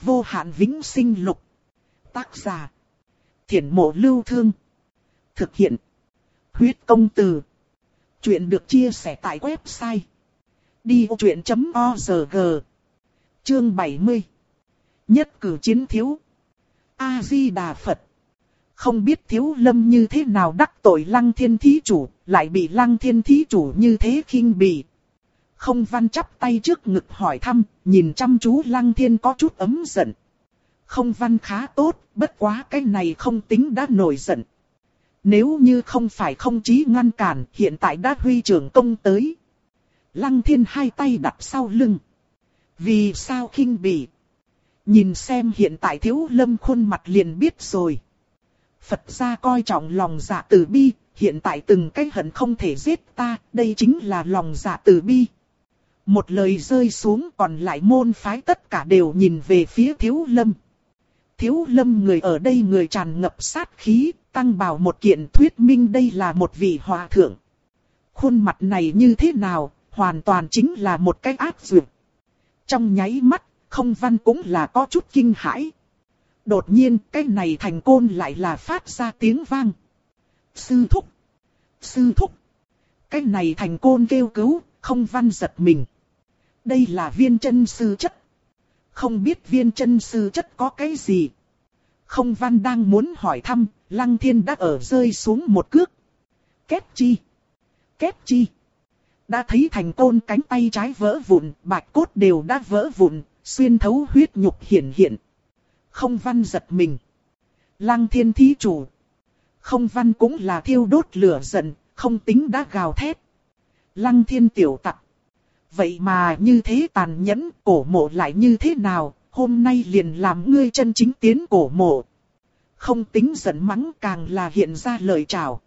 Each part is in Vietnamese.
Vô hạn vĩnh sinh lục. Tác giả. Thiển mộ lưu thương. Thực hiện. Huyết công từ. Chuyện được chia sẻ tại website. Đi vô chuyện.org Chương 70 Nhất cử chiến thiếu A-di-đà Phật Không biết thiếu lâm như thế nào đắc tội lăng thiên thí chủ, lại bị lăng thiên thí chủ như thế khinh bỉ. Không văn chắp tay trước ngực hỏi thăm, nhìn chăm chú lăng thiên có chút ấm giận. Không văn khá tốt, bất quá cái này không tính đã nổi giận. Nếu như không phải không chí ngăn cản, hiện tại đã huy trưởng công tới. Lăng thiên hai tay đặt sau lưng. Vì sao khinh bỉ? Nhìn xem hiện tại thiếu lâm khuôn mặt liền biết rồi. Phật gia coi trọng lòng dạ từ bi, hiện tại từng cái hận không thể giết ta, đây chính là lòng dạ từ bi. Một lời rơi xuống còn lại môn phái tất cả đều nhìn về phía thiếu lâm. Thiếu lâm người ở đây người tràn ngập sát khí, tăng bảo một kiện thuyết minh đây là một vị hòa thượng. Khuôn mặt này như thế nào, hoàn toàn chính là một cái ác dược. Trong nháy mắt, không văn cũng là có chút kinh hãi. Đột nhiên cái này thành côn lại là phát ra tiếng vang. Sư thúc! Sư thúc! Cái này thành côn kêu cứu, không văn giật mình. Đây là viên chân sư chất. Không biết viên chân sư chất có cái gì. Không văn đang muốn hỏi thăm, lăng thiên đã ở rơi xuống một cước. Kết chi? Kết chi? Đã thấy thành côn cánh tay trái vỡ vụn, bạch cốt đều đã vỡ vụn, xuyên thấu huyết nhục hiển hiện. Không văn giật mình. Lăng thiên thí chủ. Không văn cũng là thiêu đốt lửa giận, không tính đã gào thét. Lăng thiên tiểu tặc. Vậy mà như thế tàn nhẫn, cổ mộ lại như thế nào, hôm nay liền làm ngươi chân chính tiến cổ mộ. Không tính giận mắng càng là hiện ra lời chào.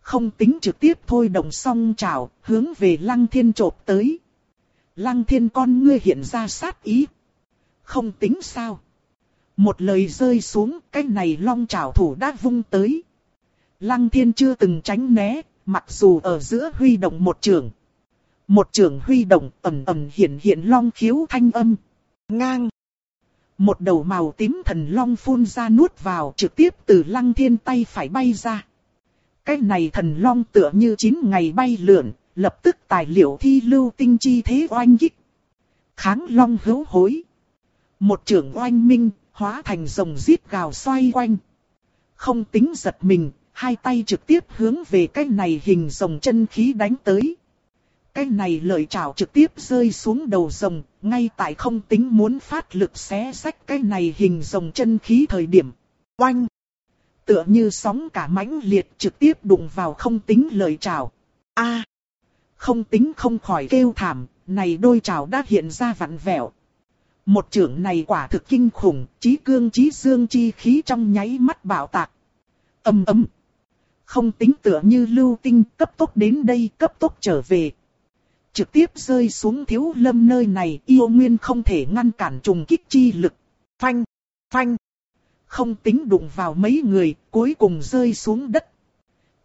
Không tính trực tiếp thôi đồng song chào, hướng về lăng thiên trộp tới. Lăng thiên con ngươi hiện ra sát ý. Không tính sao. Một lời rơi xuống, cái này long chảo thủ đã vung tới. Lăng thiên chưa từng tránh né, mặc dù ở giữa huy động một trường. Một trường huy động ầm ầm hiện hiện long khiếu thanh âm. Ngang. Một đầu màu tím thần long phun ra nuốt vào trực tiếp từ lăng thiên tay phải bay ra. Cái này thần long tựa như chín ngày bay lượn, lập tức tài liệu thi lưu tinh chi thế oanh kích. Kháng long hữu hối. Một trưởng oanh minh, hóa thành rồng giết gào xoay quanh. Không tính giật mình, hai tay trực tiếp hướng về cái này hình rồng chân khí đánh tới. Cái này lời chào trực tiếp rơi xuống đầu rồng, ngay tại không tính muốn phát lực xé sách cái này hình rồng chân khí thời điểm. Oanh! Tựa như sóng cả mãnh liệt trực tiếp đụng vào không tính lời chào A! không tính không khỏi kêu thảm, này đôi chào đã hiện ra vặn vẹo. Một trưởng này quả thực kinh khủng, trí cương trí dương chi khí trong nháy mắt bạo tạc. Âm ấm. Không tính tựa như lưu tinh cấp tốc đến đây cấp tốc trở về. Trực tiếp rơi xuống thiếu lâm nơi này yêu nguyên không thể ngăn cản trùng kích chi lực. Phanh, phanh. Không tính đụng vào mấy người, cuối cùng rơi xuống đất.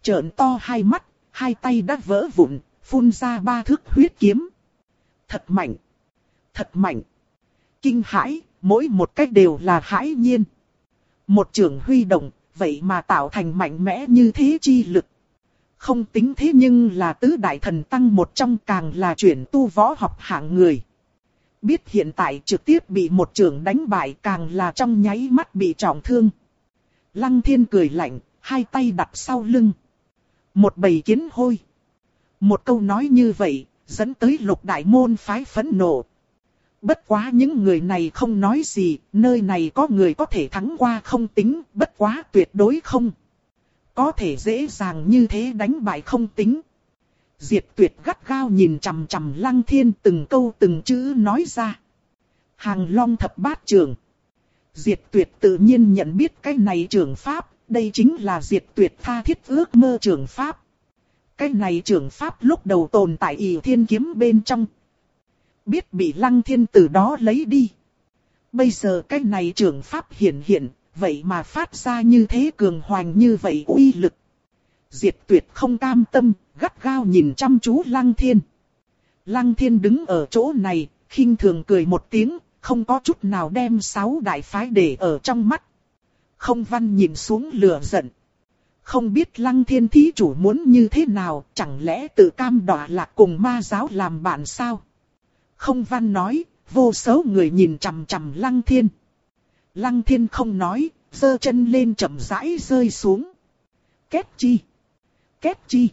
Trợn to hai mắt, hai tay đã vỡ vụn, phun ra ba thước huyết kiếm. Thật mạnh, thật mạnh. Kinh hãi, mỗi một cách đều là hãi nhiên. Một trường huy động, vậy mà tạo thành mạnh mẽ như thế chi lực. Không tính thế nhưng là tứ đại thần tăng một trong càng là chuyển tu võ học hạng người. Biết hiện tại trực tiếp bị một trưởng đánh bại càng là trong nháy mắt bị trọng thương. Lăng thiên cười lạnh, hai tay đặt sau lưng. Một bầy kiến hôi. Một câu nói như vậy, dẫn tới lục đại môn phái phẫn nộ. Bất quá những người này không nói gì, nơi này có người có thể thắng qua không tính, bất quá tuyệt đối không. Có thể dễ dàng như thế đánh bại không tính. Diệt tuyệt gắt gao nhìn chằm chằm lăng thiên từng câu từng chữ nói ra. Hàng long thập bát trường. Diệt tuyệt tự nhiên nhận biết cái này trường pháp, đây chính là diệt tuyệt tha thiết ước mơ trường pháp. Cái này trường pháp lúc đầu tồn tại ỷ thiên kiếm bên trong. Biết bị lăng thiên từ đó lấy đi. Bây giờ cái này trường pháp hiện hiện, vậy mà phát ra như thế cường hoành như vậy uy lực. Diệt tuyệt không cam tâm, gắt gao nhìn chăm chú lăng thiên. Lăng thiên đứng ở chỗ này, khinh thường cười một tiếng, không có chút nào đem sáu đại phái để ở trong mắt. Không văn nhìn xuống lửa giận. Không biết lăng thiên thí chủ muốn như thế nào, chẳng lẽ tự cam đọa lạc cùng ma giáo làm bạn sao? Không văn nói, vô số người nhìn chằm chằm lăng thiên. Lăng thiên không nói, giơ chân lên chậm rãi rơi xuống. Kết chi? Kết chi?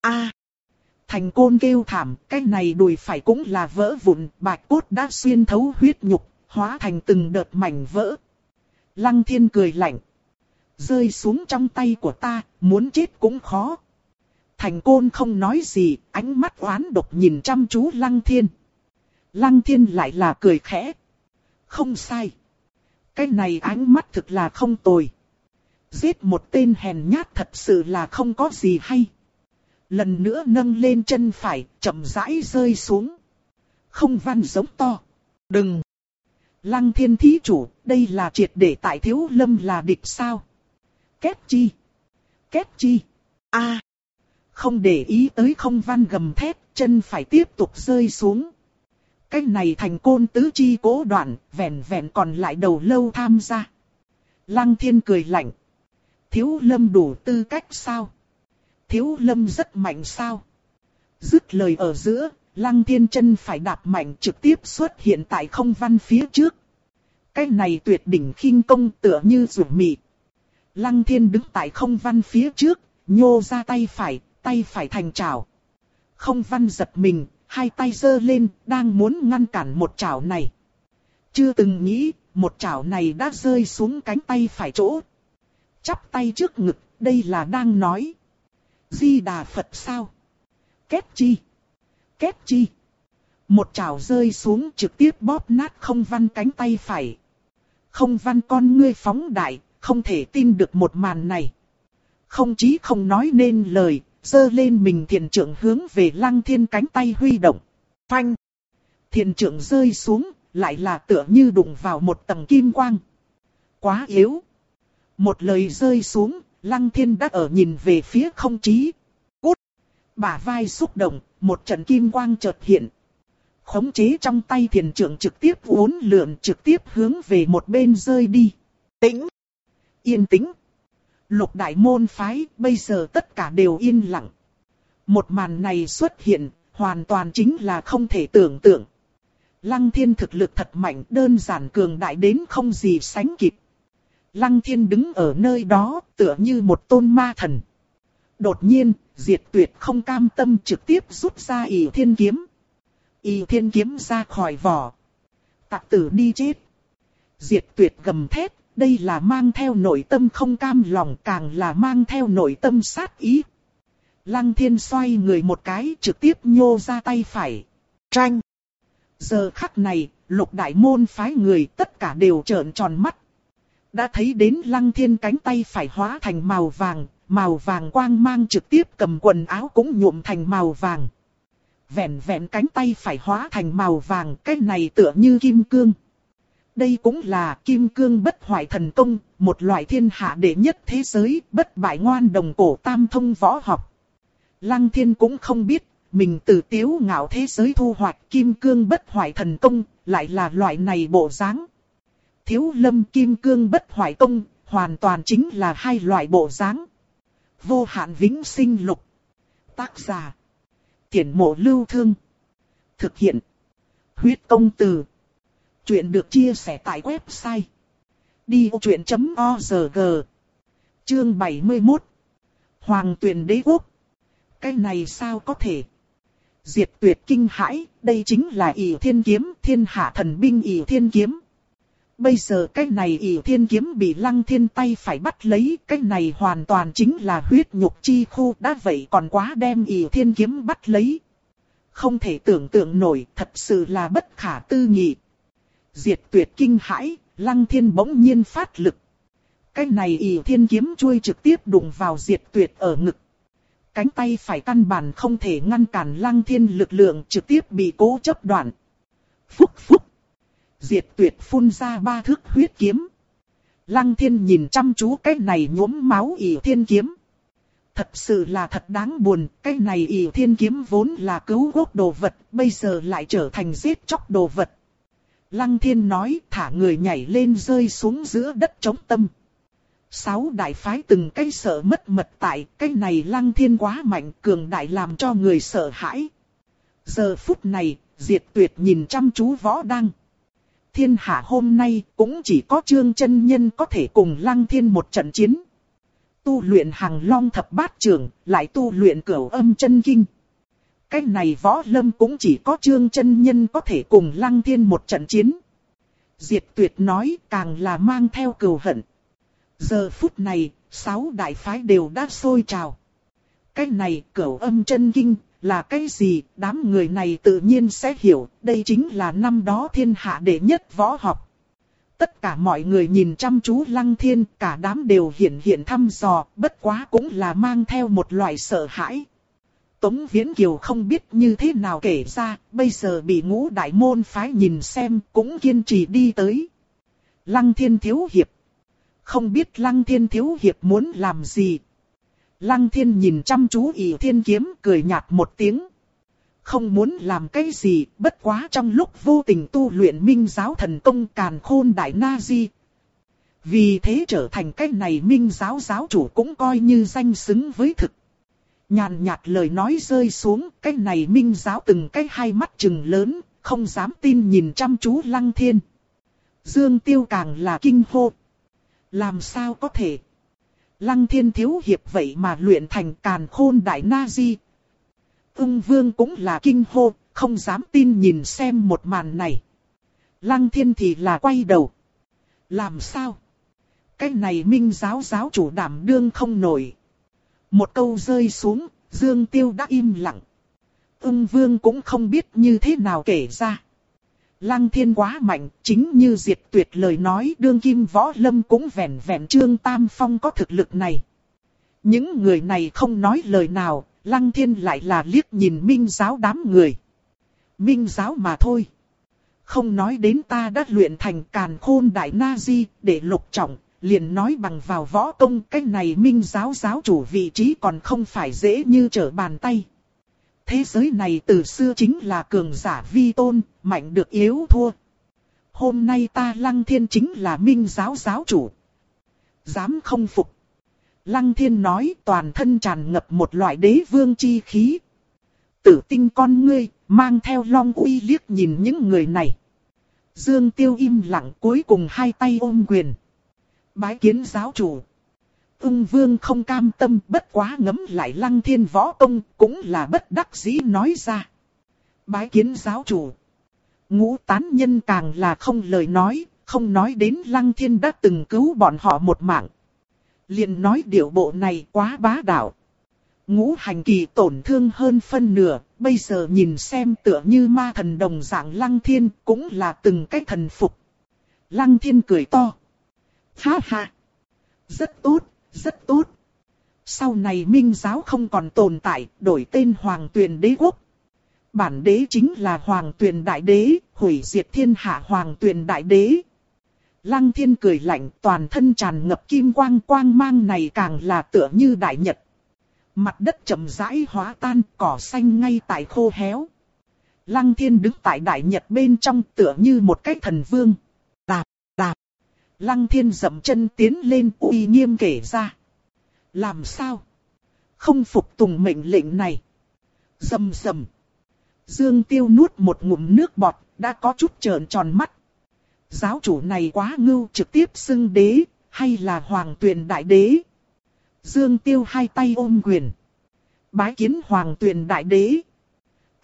a Thành côn kêu thảm, cái này đùi phải cũng là vỡ vụn, bạch cốt đã xuyên thấu huyết nhục, hóa thành từng đợt mảnh vỡ. Lăng thiên cười lạnh. Rơi xuống trong tay của ta, muốn chết cũng khó. Thành côn không nói gì, ánh mắt oán độc nhìn chăm chú lăng thiên. Lăng thiên lại là cười khẽ. Không sai. Cái này ánh mắt thực là không tồi. Giết một tên hèn nhát thật sự là không có gì hay. Lần nữa nâng lên chân phải, chậm rãi rơi xuống. Không văn giống to. Đừng! Lăng thiên thí chủ, đây là triệt để tại thiếu lâm là địch sao? Kết chi? Kết chi? a Không để ý tới không văn gầm thét, chân phải tiếp tục rơi xuống. Cái này thành côn tứ chi cố đoạn, vẹn vẹn còn lại đầu lâu tham gia. Lăng thiên cười lạnh. Thiếu lâm đủ tư cách sao? Thiếu lâm rất mạnh sao? Dứt lời ở giữa, lăng thiên chân phải đạp mạnh trực tiếp xuất hiện tại không văn phía trước. Cái này tuyệt đỉnh khinh công tựa như rủ mị. Lăng thiên đứng tại không văn phía trước, nhô ra tay phải, tay phải thành trào. Không văn giật mình, hai tay giơ lên, đang muốn ngăn cản một chảo này. Chưa từng nghĩ, một chảo này đã rơi xuống cánh tay phải chỗ. Chắp tay trước ngực, đây là đang nói. Di Đà Phật sao? Kết chi? Kết chi? Một chảo rơi xuống trực tiếp bóp nát không văn cánh tay phải. Không văn con ngươi phóng đại, không thể tin được một màn này. Không chí không nói nên lời, giơ lên mình thiền trưởng hướng về lăng thiên cánh tay huy động. Phanh! Thiền trưởng rơi xuống, lại là tựa như đụng vào một tầng kim quang. Quá yếu! Một lời rơi xuống, lăng thiên đã ở nhìn về phía không chí. Cút! Bả vai xúc động, một trận kim quang chợt hiện. Khống chế trong tay thiền trưởng trực tiếp uốn lượn trực tiếp hướng về một bên rơi đi. Tĩnh! Yên tĩnh! Lục đại môn phái bây giờ tất cả đều yên lặng. Một màn này xuất hiện, hoàn toàn chính là không thể tưởng tượng. Lăng thiên thực lực thật mạnh đơn giản cường đại đến không gì sánh kịp. Lăng thiên đứng ở nơi đó tựa như một tôn ma thần. Đột nhiên, diệt tuyệt không cam tâm trực tiếp rút ra ỷ thiên kiếm. ỷ thiên kiếm ra khỏi vỏ. Tạc tử đi chết. Diệt tuyệt gầm thét, đây là mang theo nội tâm không cam lòng càng là mang theo nội tâm sát ý. Lăng thiên xoay người một cái trực tiếp nhô ra tay phải. Tranh. Giờ khắc này, lục đại môn phái người tất cả đều trợn tròn mắt. Đã thấy đến lăng thiên cánh tay phải hóa thành màu vàng, màu vàng quang mang trực tiếp cầm quần áo cũng nhuộm thành màu vàng. Vẹn vẹn cánh tay phải hóa thành màu vàng, cái này tựa như kim cương. Đây cũng là kim cương bất hoại thần công, một loại thiên hạ đệ nhất thế giới, bất bại ngoan đồng cổ tam thông võ học. Lăng thiên cũng không biết, mình từ tiếu ngạo thế giới thu hoạch kim cương bất hoại thần công, lại là loại này bộ dáng. Thiếu lâm kim cương bất hoại công, hoàn toàn chính là hai loại bộ dáng. Vô hạn vĩnh sinh lục. Tác giả. Tiễn mộ lưu thương. Thực hiện. Huyết công từ. Chuyện được chia sẻ tại website. Đi vô chuyện.org Chương 71 Hoàng tuyển đế quốc Cái này sao có thể? Diệt tuyệt kinh hãi, đây chính là ỷ thiên kiếm, thiên hạ thần binh ỷ thiên kiếm. Bây giờ cái này ỷ thiên kiếm bị lăng thiên tay phải bắt lấy, cái này hoàn toàn chính là huyết nhục chi khu, đã vậy còn quá đem ỷ thiên kiếm bắt lấy. Không thể tưởng tượng nổi, thật sự là bất khả tư nghị. Diệt tuyệt kinh hãi, lăng thiên bỗng nhiên phát lực. Cái này ỷ thiên kiếm chui trực tiếp đụng vào diệt tuyệt ở ngực. Cánh tay phải căn bản không thể ngăn cản lăng thiên lực lượng trực tiếp bị cố chấp đoạn. Phúc phúc. Diệt tuyệt phun ra ba thước huyết kiếm. Lăng thiên nhìn chăm chú cái này nhuốm máu ỷ thiên kiếm. Thật sự là thật đáng buồn, cái này ỷ thiên kiếm vốn là cứu quốc đồ vật, bây giờ lại trở thành giết chóc đồ vật. Lăng thiên nói thả người nhảy lên rơi xuống giữa đất trống tâm. Sáu đại phái từng cái sợ mất mật tại, cái này lăng thiên quá mạnh, cường đại làm cho người sợ hãi. Giờ phút này, diệt tuyệt nhìn chăm chú võ đăng. Thiên hạ hôm nay cũng chỉ có trương chân nhân có thể cùng lăng thiên một trận chiến. Tu luyện hàng long thập bát trường lại tu luyện cửu âm chân kinh. Cái này võ lâm cũng chỉ có trương chân nhân có thể cùng lăng thiên một trận chiến. Diệt tuyệt nói càng là mang theo cừu hận. Giờ phút này, sáu đại phái đều đã sôi trào. Cái này cửu âm chân kinh là cái gì, đám người này tự nhiên sẽ hiểu, đây chính là năm đó thiên hạ đệ nhất võ học. Tất cả mọi người nhìn chăm chú lăng thiên, cả đám đều hiện hiện thăm dò, bất quá cũng là mang theo một loại sợ hãi. Tống Viễn Kiều không biết như thế nào kể ra, bây giờ bị ngũ đại môn phái nhìn xem, cũng kiên trì đi tới. Lăng thiên thiếu hiệp. Không biết lăng thiên thiếu hiệp muốn làm gì. Lăng thiên nhìn chăm chú ỷ thiên kiếm cười nhạt một tiếng. Không muốn làm cái gì, bất quá trong lúc vô tình tu luyện minh giáo thần công càn khôn đại na di. Vì thế trở thành cái này minh giáo giáo chủ cũng coi như danh xứng với thực. Nhàn nhạt lời nói rơi xuống, cái này minh giáo từng cái hai mắt trừng lớn, không dám tin nhìn chăm chú lăng thiên. Dương tiêu càng là kinh hô. Làm sao có thể? Lăng thiên thiếu hiệp vậy mà luyện thành càn khôn đại na di. Ưng vương cũng là kinh hô, không dám tin nhìn xem một màn này. Lăng thiên thì là quay đầu. Làm sao? Cái này minh giáo giáo chủ đảm đương không nổi. Một câu rơi xuống, Dương Tiêu đã im lặng. Ưng Vương cũng không biết như thế nào kể ra. Lăng thiên quá mạnh, chính như diệt tuyệt lời nói đương kim võ lâm cũng vẻn vẹn trương tam phong có thực lực này. Những người này không nói lời nào, lăng thiên lại là liếc nhìn minh giáo đám người. Minh giáo mà thôi. Không nói đến ta đã luyện thành càn khôn đại na di để lục trọng, liền nói bằng vào võ công cái này minh giáo giáo chủ vị trí còn không phải dễ như trở bàn tay. Thế giới này từ xưa chính là cường giả vi tôn, mạnh được yếu thua. Hôm nay ta lăng thiên chính là minh giáo giáo chủ. Dám không phục. Lăng thiên nói toàn thân tràn ngập một loại đế vương chi khí. Tử tinh con ngươi, mang theo long uy liếc nhìn những người này. Dương Tiêu im lặng cuối cùng hai tay ôm quyền bái kiến giáo chủ. Ưng vương không cam tâm bất quá ngấm lại lăng thiên võ công cũng là bất đắc dĩ nói ra. Bái kiến giáo chủ. Ngũ tán nhân càng là không lời nói, không nói đến lăng thiên đã từng cứu bọn họ một mạng. liền nói điệu bộ này quá bá đạo. Ngũ hành kỳ tổn thương hơn phân nửa, bây giờ nhìn xem tựa như ma thần đồng dạng lăng thiên cũng là từng cái thần phục. Lăng thiên cười to. Ha ha. Rất tốt, rất tốt. Sau này minh giáo không còn tồn tại, đổi tên Hoàng Tuyền Đế Quốc. Bản đế chính là Hoàng Tuyền Đại Đế, hủy diệt thiên hạ Hoàng Tuyền Đại Đế. Lăng thiên cười lạnh toàn thân tràn ngập kim quang quang mang này càng là tựa như đại nhật. Mặt đất chậm rãi hóa tan, cỏ xanh ngay tại khô héo. Lăng thiên đứng tại đại nhật bên trong tựa như một cái thần vương. Lăng thiên dậm chân tiến lên uy nghiêm kể ra. Làm sao? Không phục tùng mệnh lệnh này. Dầm dầm. Dương tiêu nuốt một ngụm nước bọt, đã có chút trợn tròn mắt. Giáo chủ này quá ngưu trực tiếp xưng đế, hay là hoàng tuyền đại đế? Dương tiêu hai tay ôm quyền. Bái kiến hoàng tuyền đại đế.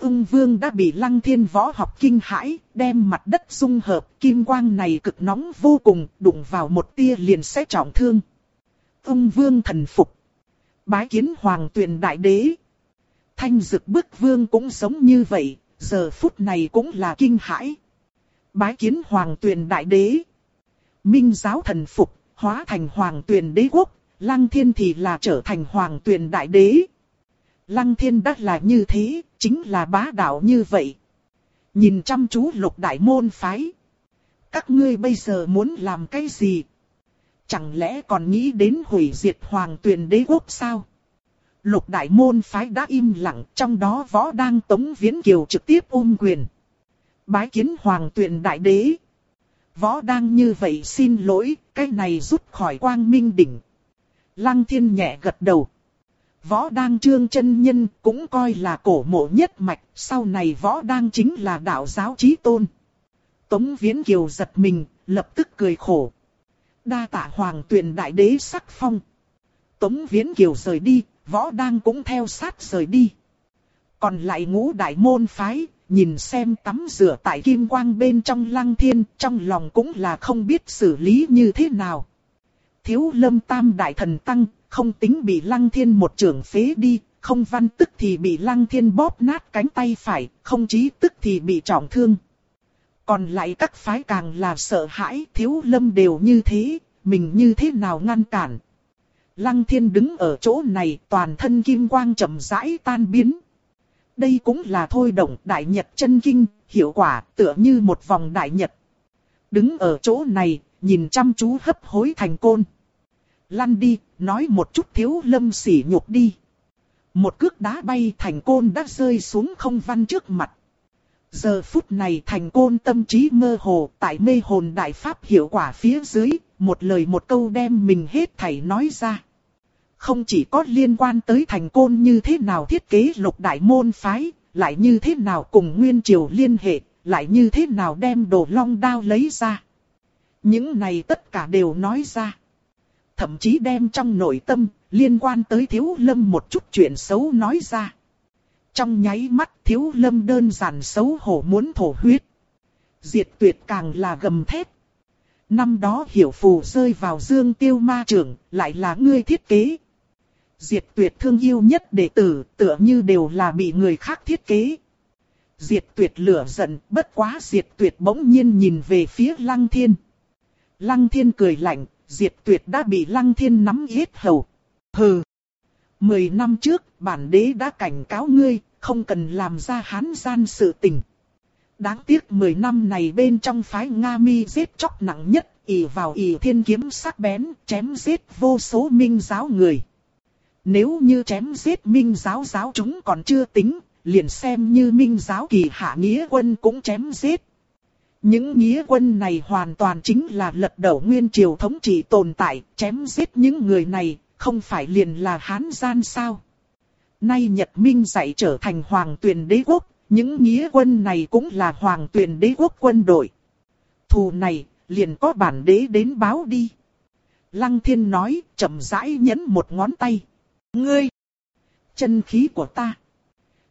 Ưng vương đã bị lăng thiên võ học kinh hãi, đem mặt đất dung hợp, kim quang này cực nóng vô cùng, đụng vào một tia liền sẽ trọng thương. Ưng vương thần phục. Bái kiến hoàng tuyền đại đế. Thanh dực bức vương cũng giống như vậy, giờ phút này cũng là kinh hãi. Bái kiến hoàng tuyền đại đế. Minh giáo thần phục, hóa thành hoàng tuyền đế quốc, lăng thiên thì là trở thành hoàng tuyền đại đế. Lăng thiên đắc là như thế, chính là bá đạo như vậy. Nhìn chăm chú lục đại môn phái. Các ngươi bây giờ muốn làm cái gì? Chẳng lẽ còn nghĩ đến hủy diệt hoàng tuyền đế quốc sao? Lục đại môn phái đã im lặng, trong đó võ đang tống viễn kiều trực tiếp ôm quyền. Bái kiến hoàng tuyển đại đế. Võ đang như vậy xin lỗi, cái này rút khỏi quang minh đỉnh. Lăng thiên nhẹ gật đầu. Võ đang trương chân nhân cũng coi là cổ mộ nhất mạch, sau này võ đang chính là đạo giáo trí tôn. Tống Viễn Kiều giật mình, lập tức cười khổ. Đa tạ hoàng tuyển đại đế sắc phong. Tống Viễn Kiều rời đi, võ đang cũng theo sát rời đi. Còn lại ngũ đại môn phái, nhìn xem tắm rửa tại kim quang bên trong lăng thiên, trong lòng cũng là không biết xử lý như thế nào. Thiếu lâm tam đại thần tăng, không tính bị lăng thiên một trường phế đi, không văn tức thì bị lăng thiên bóp nát cánh tay phải, không trí tức thì bị trọng thương. Còn lại các phái càng là sợ hãi, thiếu lâm đều như thế, mình như thế nào ngăn cản. Lăng thiên đứng ở chỗ này toàn thân kim quang chậm rãi tan biến. Đây cũng là thôi động đại nhật chân kinh, hiệu quả tựa như một vòng đại nhật. Đứng ở chỗ này, nhìn chăm chú hấp hối thành côn. Lăn đi, nói một chút thiếu lâm sỉ nhục đi. Một cước đá bay thành côn đã rơi xuống không văn trước mặt. Giờ phút này thành côn tâm trí mơ hồ tại mê hồn đại pháp hiệu quả phía dưới, một lời một câu đem mình hết thảy nói ra. Không chỉ có liên quan tới thành côn như thế nào thiết kế lục đại môn phái, lại như thế nào cùng nguyên triều liên hệ, lại như thế nào đem đồ long đao lấy ra. Những này tất cả đều nói ra. Thậm chí đem trong nội tâm, liên quan tới thiếu lâm một chút chuyện xấu nói ra. Trong nháy mắt thiếu lâm đơn giản xấu hổ muốn thổ huyết. Diệt tuyệt càng là gầm thét. Năm đó hiểu phù rơi vào dương tiêu ma trưởng, lại là ngươi thiết kế. Diệt tuyệt thương yêu nhất đệ tử, tựa như đều là bị người khác thiết kế. Diệt tuyệt lửa giận, bất quá diệt tuyệt bỗng nhiên nhìn về phía lăng thiên. Lăng thiên cười lạnh, diệt tuyệt đã bị lăng thiên nắm yết hầu. Hừ! Mười năm trước, bản đế đã cảnh cáo ngươi, không cần làm ra hán gian sự tình. Đáng tiếc 10 năm này bên trong phái Nga mi giết chóc nặng nhất, ỉ vào ỉ thiên kiếm sắc bén, chém giết vô số minh giáo người. Nếu như chém giết minh giáo giáo chúng còn chưa tính, liền xem như minh giáo kỳ hạ nghĩa quân cũng chém giết. Những nghĩa quân này hoàn toàn chính là lật đổ nguyên triều thống trị tồn tại, chém giết những người này, không phải liền là hán gian sao. Nay Nhật Minh dạy trở thành hoàng tuyển đế quốc, những nghĩa quân này cũng là hoàng tuyển đế quốc quân đội. Thù này, liền có bản đế đến báo đi. Lăng thiên nói, chậm rãi nhấn một ngón tay. Ngươi! Chân khí của ta!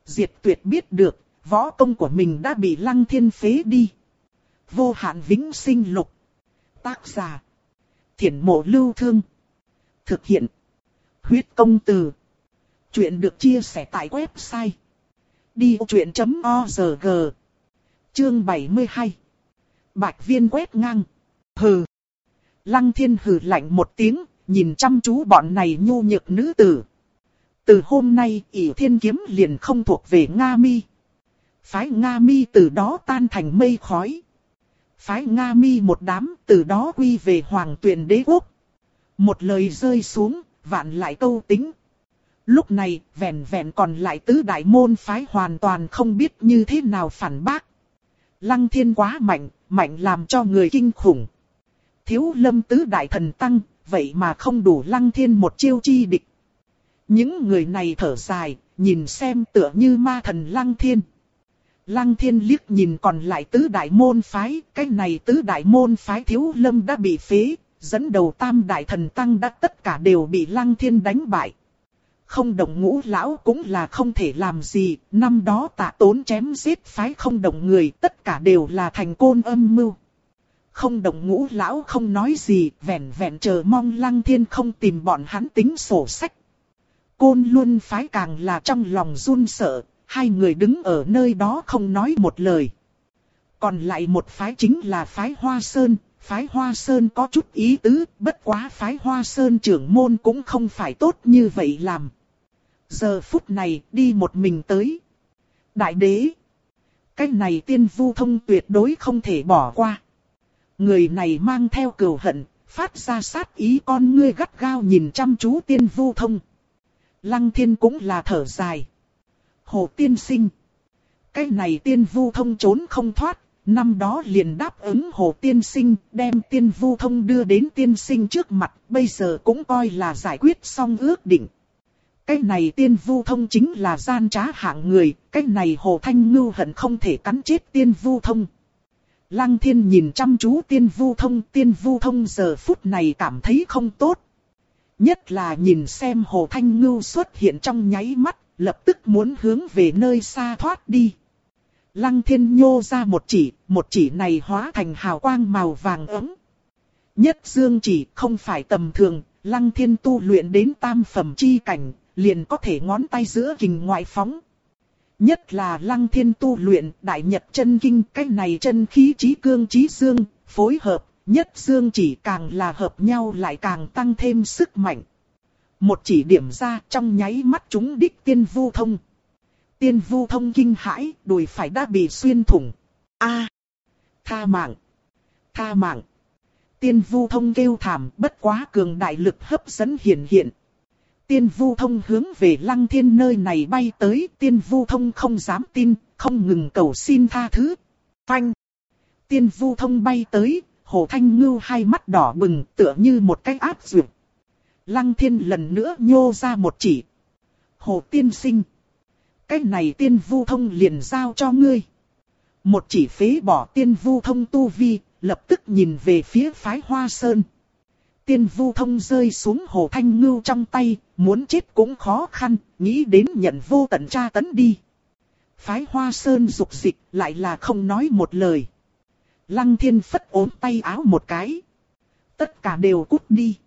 Diệt tuyệt biết được, võ công của mình đã bị lăng thiên phế đi. Vô hạn vĩnh sinh lục. Tác giả. Thiển mộ lưu thương. Thực hiện. Huyết công từ. Chuyện được chia sẻ tại website. Đi truyện.org Chương 72 Bạch viên quét ngang. Hừ. Lăng thiên hừ lạnh một tiếng, nhìn chăm chú bọn này nhu nhược nữ tử. Từ hôm nay, ỷ thiên kiếm liền không thuộc về Nga mi. Phái Nga mi từ đó tan thành mây khói. Phái Nga mi một đám từ đó quy về hoàng tuyển đế quốc. Một lời rơi xuống, vạn lại câu tính. Lúc này, vẹn vẹn còn lại tứ đại môn phái hoàn toàn không biết như thế nào phản bác. Lăng thiên quá mạnh, mạnh làm cho người kinh khủng. Thiếu lâm tứ đại thần tăng, vậy mà không đủ lăng thiên một chiêu chi địch. Những người này thở dài, nhìn xem tựa như ma thần lăng thiên. Lăng thiên liếc nhìn còn lại tứ đại môn phái, cái này tứ đại môn phái thiếu lâm đã bị phế, dẫn đầu tam đại thần tăng đã tất cả đều bị lăng thiên đánh bại. Không đồng ngũ lão cũng là không thể làm gì, năm đó tạ tốn chém giết phái không đồng người, tất cả đều là thành côn âm mưu. Không đồng ngũ lão không nói gì, vẹn vẹn chờ mong lăng thiên không tìm bọn hắn tính sổ sách. Côn luôn phái càng là trong lòng run sợ, hai người đứng ở nơi đó không nói một lời. Còn lại một phái chính là phái Hoa Sơn, phái Hoa Sơn có chút ý tứ, bất quá phái Hoa Sơn trưởng môn cũng không phải tốt như vậy làm. Giờ phút này đi một mình tới. Đại đế. Cái này tiên vu thông tuyệt đối không thể bỏ qua. Người này mang theo cừu hận, phát ra sát ý con ngươi gắt gao nhìn chăm chú tiên vu thông. Lăng thiên cũng là thở dài. Hồ tiên sinh. Cái này tiên vu thông trốn không thoát, năm đó liền đáp ứng hồ tiên sinh, đem tiên vu thông đưa đến tiên sinh trước mặt, bây giờ cũng coi là giải quyết xong ước định. Cái này tiên vu thông chính là gian trá hạng người, cái này hồ thanh ngưu hận không thể cắn chết tiên vu thông. Lăng thiên nhìn chăm chú tiên vu thông, tiên vu thông giờ phút này cảm thấy không tốt. Nhất là nhìn xem hồ thanh ngưu xuất hiện trong nháy mắt, lập tức muốn hướng về nơi xa thoát đi. Lăng thiên nhô ra một chỉ, một chỉ này hóa thành hào quang màu vàng ấm. Nhất dương chỉ không phải tầm thường, lăng thiên tu luyện đến tam phẩm chi cảnh, liền có thể ngón tay giữa kình ngoại phóng. Nhất là lăng thiên tu luyện đại nhật chân kinh cái này chân khí trí cương trí dương, phối hợp, nhất dương chỉ càng là hợp nhau lại càng tăng thêm sức mạnh. Một chỉ điểm ra trong nháy mắt chúng đích tiên vu thông. Tiên vu thông kinh hãi, đùi phải đã bị xuyên thủng. A, Tha mạng! Tha mạng! Tiên vu thông kêu thảm bất quá cường đại lực hấp dẫn hiện hiện. Tiên vu thông hướng về lăng thiên nơi này bay tới, tiên vu thông không dám tin, không ngừng cầu xin tha thứ. Phanh! Tiên vu thông bay tới, hồ thanh ngưu hai mắt đỏ bừng tựa như một cái áp dược. Lăng thiên lần nữa nhô ra một chỉ. Hồ tiên sinh! Cái này tiên vu thông liền giao cho ngươi. Một chỉ phế bỏ tiên vu thông tu vi, lập tức nhìn về phía phái hoa sơn. Tiên vu thông rơi xuống hồ thanh ngưu trong tay, muốn chết cũng khó khăn, nghĩ đến nhận vô tận tra tấn đi. Phái hoa sơn dục dịch lại là không nói một lời. Lăng thiên phất ốm tay áo một cái. Tất cả đều cút đi.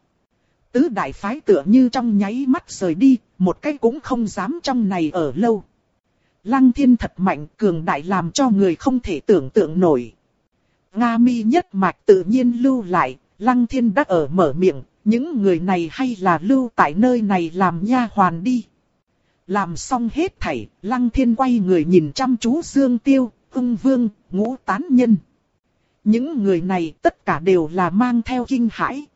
Tứ đại phái tựa như trong nháy mắt rời đi, một cái cũng không dám trong này ở lâu. Lăng thiên thật mạnh cường đại làm cho người không thể tưởng tượng nổi. Nga mi nhất mạch tự nhiên lưu lại, lăng thiên đã ở mở miệng, những người này hay là lưu tại nơi này làm nha hoàn đi. Làm xong hết thảy, lăng thiên quay người nhìn chăm chú Dương Tiêu, ưng vương, ngũ tán nhân. Những người này tất cả đều là mang theo kinh hãi.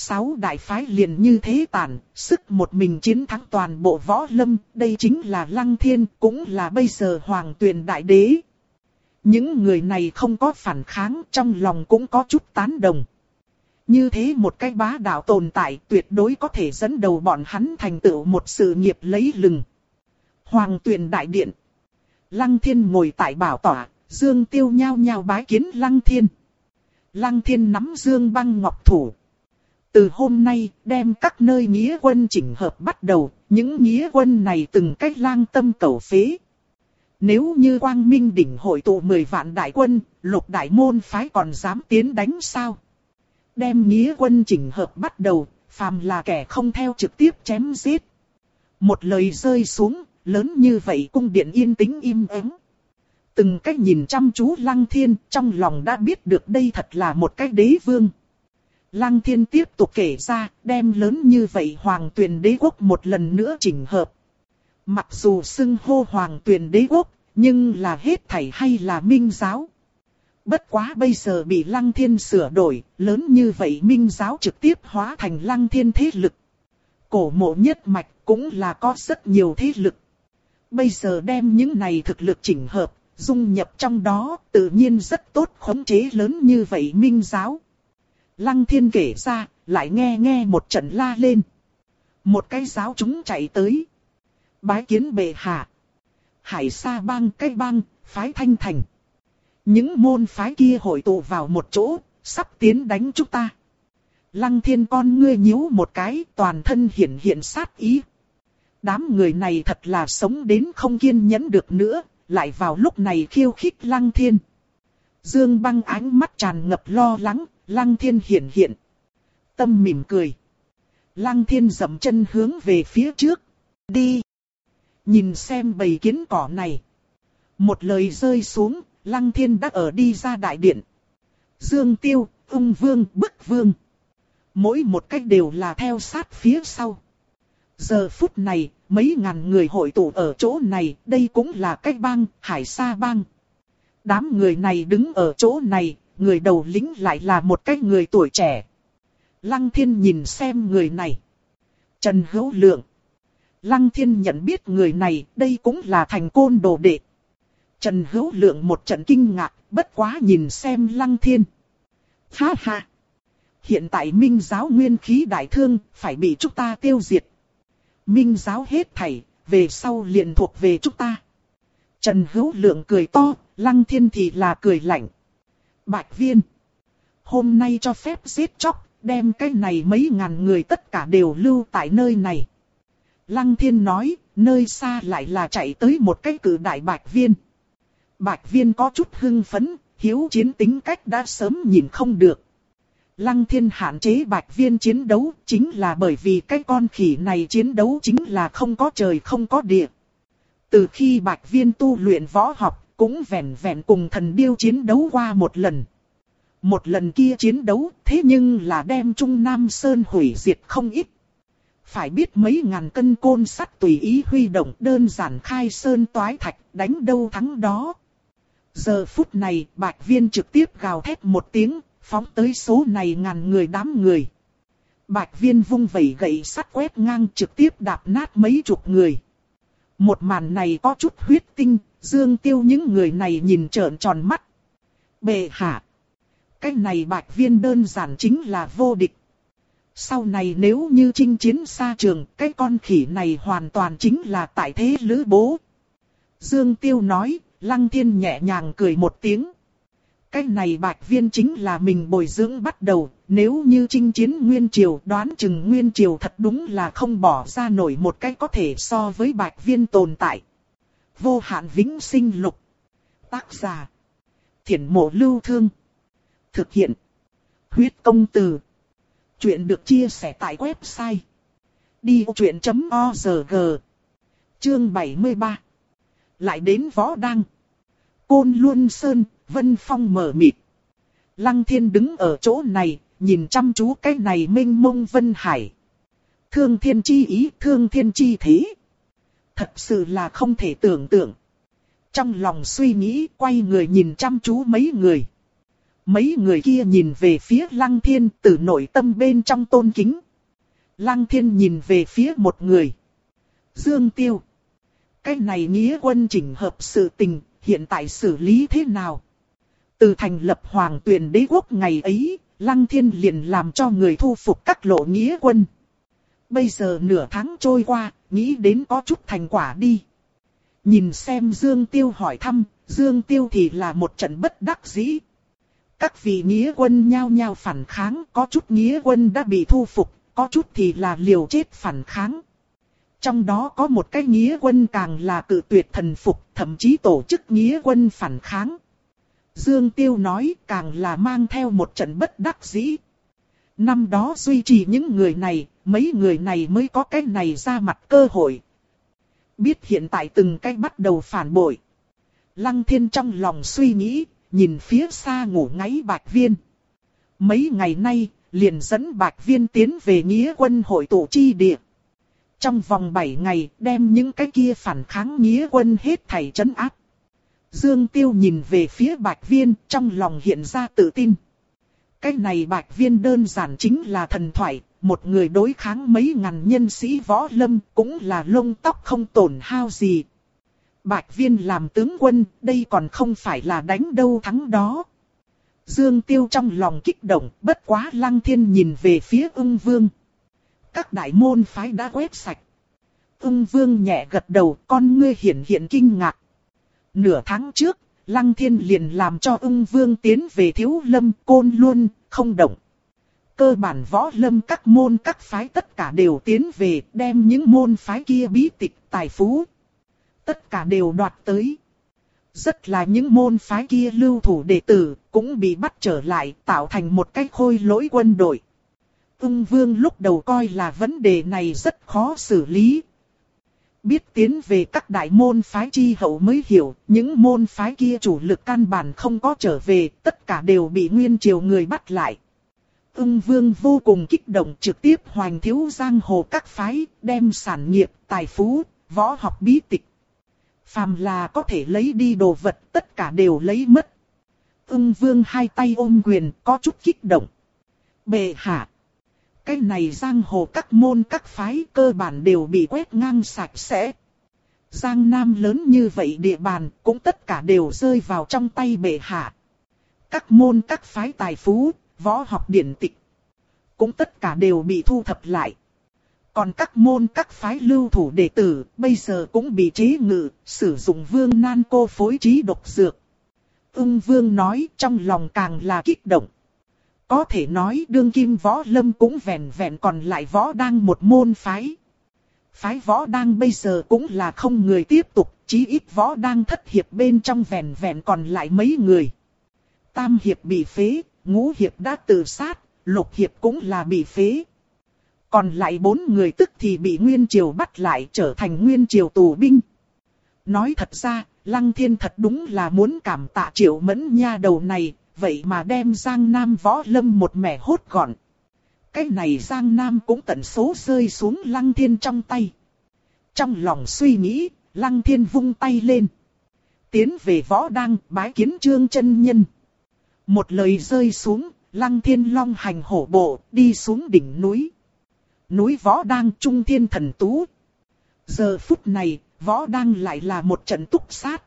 Sáu đại phái liền như thế tàn, sức một mình chiến thắng toàn bộ võ lâm, đây chính là lăng thiên, cũng là bây giờ hoàng tuyền đại đế. Những người này không có phản kháng, trong lòng cũng có chút tán đồng. Như thế một cái bá đạo tồn tại tuyệt đối có thể dẫn đầu bọn hắn thành tựu một sự nghiệp lấy lừng. Hoàng tuyền đại điện. Lăng thiên ngồi tại bảo tỏa, dương tiêu nhao nhao bái kiến lăng thiên. Lăng thiên nắm dương băng ngọc thủ, từ hôm nay, đem các nơi nghĩa quân chỉnh hợp bắt đầu, những nghĩa quân này từng cách lang tâm cầu phế. Nếu như quang minh đỉnh hội tụ 10 vạn đại quân, lục đại môn phái còn dám tiến đánh sao? Đem nghĩa quân chỉnh hợp bắt đầu, phàm là kẻ không theo trực tiếp chém giết. Một lời rơi xuống, lớn như vậy cung điện yên tĩnh im ắng. Từng cách nhìn chăm chú lăng thiên, trong lòng đã biết được đây thật là một cái đế vương. Lăng thiên tiếp tục kể ra, đem lớn như vậy hoàng tuyển đế quốc một lần nữa chỉnh hợp. Mặc dù xưng hô hoàng tuyển đế quốc, nhưng là hết thảy hay là minh giáo. Bất quá bây giờ bị lăng thiên sửa đổi, lớn như vậy minh giáo trực tiếp hóa thành lăng thiên thế lực. Cổ mộ nhất mạch cũng là có rất nhiều thế lực. Bây giờ đem những này thực lực chỉnh hợp, dung nhập trong đó, tự nhiên rất tốt khống chế lớn như vậy minh giáo. Lăng thiên kể ra, lại nghe nghe một trận la lên. Một cái giáo chúng chạy tới. Bái kiến bệ hạ. Hải sa bang cây bang, phái thanh thành. Những môn phái kia hội tụ vào một chỗ, sắp tiến đánh chúng ta. Lăng thiên con ngươi nhíu một cái, toàn thân hiện hiện sát ý. Đám người này thật là sống đến không kiên nhẫn được nữa, lại vào lúc này khiêu khích lăng thiên. Dương băng ánh mắt tràn ngập lo lắng, Lăng thiên hiện hiện. Tâm mỉm cười. Lăng thiên dậm chân hướng về phía trước. Đi. Nhìn xem bầy kiến cỏ này. Một lời rơi xuống, lăng thiên đã ở đi ra đại điện. Dương tiêu, ung vương, bức vương. Mỗi một cách đều là theo sát phía sau. Giờ phút này, mấy ngàn người hội tụ ở chỗ này, đây cũng là cách bang, hải sa bang. Đám người này đứng ở chỗ này, người đầu lính lại là một cái người tuổi trẻ. Lăng thiên nhìn xem người này. Trần Hữu Lượng. Lăng thiên nhận biết người này, đây cũng là thành côn đồ đệ. Trần Hữu Lượng một trận kinh ngạc, bất quá nhìn xem Lăng Thiên. Ha ha! Hiện tại minh giáo nguyên khí đại thương, phải bị chúng ta tiêu diệt. Minh giáo hết thảy, về sau liền thuộc về chúng ta. Trần Hữu Lượng cười to, Lăng Thiên thì là cười lạnh. Bạch Viên! Hôm nay cho phép giết chóc, đem cái này mấy ngàn người tất cả đều lưu tại nơi này. Lăng Thiên nói, nơi xa lại là chạy tới một cái cử đại Bạch Viên. Bạch Viên có chút hưng phấn, hiếu chiến tính cách đã sớm nhìn không được. Lăng thiên hạn chế bạch viên chiến đấu chính là bởi vì cái con khỉ này chiến đấu chính là không có trời không có địa. Từ khi bạch viên tu luyện võ học cũng vẹn vẹn cùng thần điêu chiến đấu qua một lần. Một lần kia chiến đấu, thế nhưng là đem Trung Nam Sơn hủy diệt không ít. Phải biết mấy ngàn cân côn sắt tùy ý huy động đơn giản khai sơn toái thạch đánh đâu thắng đó. Giờ phút này, bạch viên trực tiếp gào thét một tiếng, phóng tới số này ngàn người đám người. Bạch viên vung vẩy gậy sắt quét ngang trực tiếp đạp nát mấy chục người. Một màn này có chút huyết tinh, dương tiêu những người này nhìn trợn tròn mắt. Bệ hạ. Cái này bạch viên đơn giản chính là vô địch. Sau này nếu như chinh chiến xa trường, cái con khỉ này hoàn toàn chính là tại thế lữ bố. Dương Tiêu nói, Lăng Thiên nhẹ nhàng cười một tiếng. Cái này bạch viên chính là mình bồi dưỡng bắt đầu, nếu như chinh chiến Nguyên Triều đoán chừng Nguyên Triều thật đúng là không bỏ ra nổi một cái có thể so với bạch viên tồn tại. Vô hạn vĩnh sinh lục. Tác giả. Thiển mộ lưu thương. Thực hiện. Huyết công từ. Chuyện được chia sẻ tại website. Đi chuyện.org Chương 73 Lại đến võ đăng. Côn Luân Sơn, Vân Phong mở mịt. Lăng thiên đứng ở chỗ này, nhìn chăm chú cái này minh mông Vân Hải. Thương thiên chi ý, thương thiên chi thế. Thật sự là không thể tưởng tượng. Trong lòng suy nghĩ, quay người nhìn chăm chú mấy người. Mấy người kia nhìn về phía lăng thiên từ nội tâm bên trong tôn kính. Lăng thiên nhìn về phía một người. Dương Tiêu. Cái này nghĩa quân chỉnh hợp sự tình, hiện tại xử lý thế nào? Từ thành lập hoàng tuyển đế quốc ngày ấy, Lăng Thiên liền làm cho người thu phục các lộ nghĩa quân. Bây giờ nửa tháng trôi qua, nghĩ đến có chút thành quả đi. Nhìn xem Dương Tiêu hỏi thăm, Dương Tiêu thì là một trận bất đắc dĩ. Các vị nghĩa quân nhao nhao phản kháng, có chút nghĩa quân đã bị thu phục, có chút thì là liều chết phản kháng. Trong đó có một cái nghĩa quân càng là cự tuyệt thần phục, thậm chí tổ chức nghĩa quân phản kháng. Dương Tiêu nói càng là mang theo một trận bất đắc dĩ. Năm đó duy trì những người này, mấy người này mới có cái này ra mặt cơ hội. Biết hiện tại từng cái bắt đầu phản bội. Lăng thiên trong lòng suy nghĩ, nhìn phía xa ngủ ngáy bạch viên. Mấy ngày nay, liền dẫn bạch viên tiến về nghĩa quân hội tổ chi địa. Trong vòng 7 ngày, đem những cái kia phản kháng nghĩa quân hết thảy chấn áp. Dương Tiêu nhìn về phía Bạch Viên, trong lòng hiện ra tự tin. Cái này Bạch Viên đơn giản chính là thần thoại, một người đối kháng mấy ngàn nhân sĩ võ lâm, cũng là lông tóc không tổn hao gì. Bạch Viên làm tướng quân, đây còn không phải là đánh đâu thắng đó. Dương Tiêu trong lòng kích động, bất quá Lăng Thiên nhìn về phía ưng vương. Các đại môn phái đã quét sạch. Ưng vương nhẹ gật đầu, con ngươi hiển hiện kinh ngạc. Nửa tháng trước, Lăng Thiên liền làm cho ưng vương tiến về thiếu lâm côn luôn, không động. Cơ bản võ lâm các môn các phái tất cả đều tiến về đem những môn phái kia bí tịch tài phú. Tất cả đều đoạt tới. Rất là những môn phái kia lưu thủ đệ tử cũng bị bắt trở lại tạo thành một cái khôi lỗi quân đội. ung vương lúc đầu coi là vấn đề này rất khó xử lý, Biết tiến về các đại môn phái chi hậu mới hiểu, những môn phái kia chủ lực căn bản không có trở về, tất cả đều bị nguyên triều người bắt lại. Ưng vương vô cùng kích động trực tiếp hoành thiếu giang hồ các phái, đem sản nghiệp, tài phú, võ học bí tịch. Phàm là có thể lấy đi đồ vật, tất cả đều lấy mất. Ưng vương hai tay ôm quyền, có chút kích động. Bệ hạ cái này giang hồ các môn các phái cơ bản đều bị quét ngang sạch sẽ. Giang Nam lớn như vậy địa bàn cũng tất cả đều rơi vào trong tay bệ hạ. Các môn các phái tài phú, võ học điển tịch, cũng tất cả đều bị thu thập lại. Còn các môn các phái lưu thủ đệ tử, bây giờ cũng bị chế ngự, sử dụng vương nan cô phối trí độc dược. Ưng vương nói trong lòng càng là kích động. Có thể nói đương kim võ lâm cũng vẹn vẹn còn lại võ đang một môn phái. Phái võ đang bây giờ cũng là không người tiếp tục, chí ít võ đang thất hiệp bên trong vẹn vẹn còn lại mấy người. Tam hiệp bị phế, ngũ hiệp đã tự sát, lục hiệp cũng là bị phế. Còn lại bốn người tức thì bị Nguyên Triều bắt lại trở thành Nguyên Triều tù binh. Nói thật ra, Lăng Thiên thật đúng là muốn cảm tạ triệu mẫn nha đầu này, vậy mà đem Giang Nam võ lâm một mẻ hốt gọn. Cái này Giang Nam cũng tận số rơi xuống Lăng Thiên trong tay. Trong lòng suy nghĩ, Lăng Thiên vung tay lên. Tiến về võ đăng bái kiến trương chân nhân. Một lời rơi xuống, Lăng Thiên long hành hổ bộ, đi xuống đỉnh núi. Núi võ đang trung thiên thần tú. Giờ phút này, võ đang lại là một trận túc sát.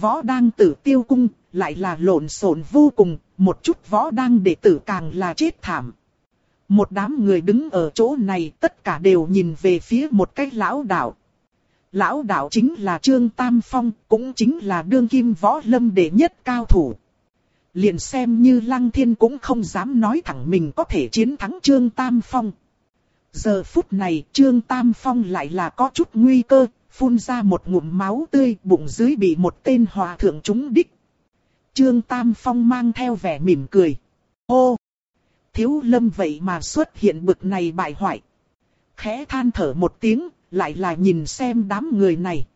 Võ đang tử tiêu cung, lại là lộn xộn vô cùng, một chút võ đang đệ tử càng là chết thảm. Một đám người đứng ở chỗ này tất cả đều nhìn về phía một cái lão đạo. Lão đạo chính là Trương Tam Phong, cũng chính là đương kim võ lâm đệ nhất cao thủ. Liền xem như Lăng Thiên cũng không dám nói thẳng mình có thể chiến thắng Trương Tam Phong. Giờ phút này Trương Tam Phong lại là có chút nguy cơ, phun ra một ngụm máu tươi bụng dưới bị một tên hòa thượng trúng đích. Trương Tam Phong mang theo vẻ mỉm cười. ô Thiếu lâm vậy mà xuất hiện bực này bại hoại. Khẽ than thở một tiếng, lại là nhìn xem đám người này.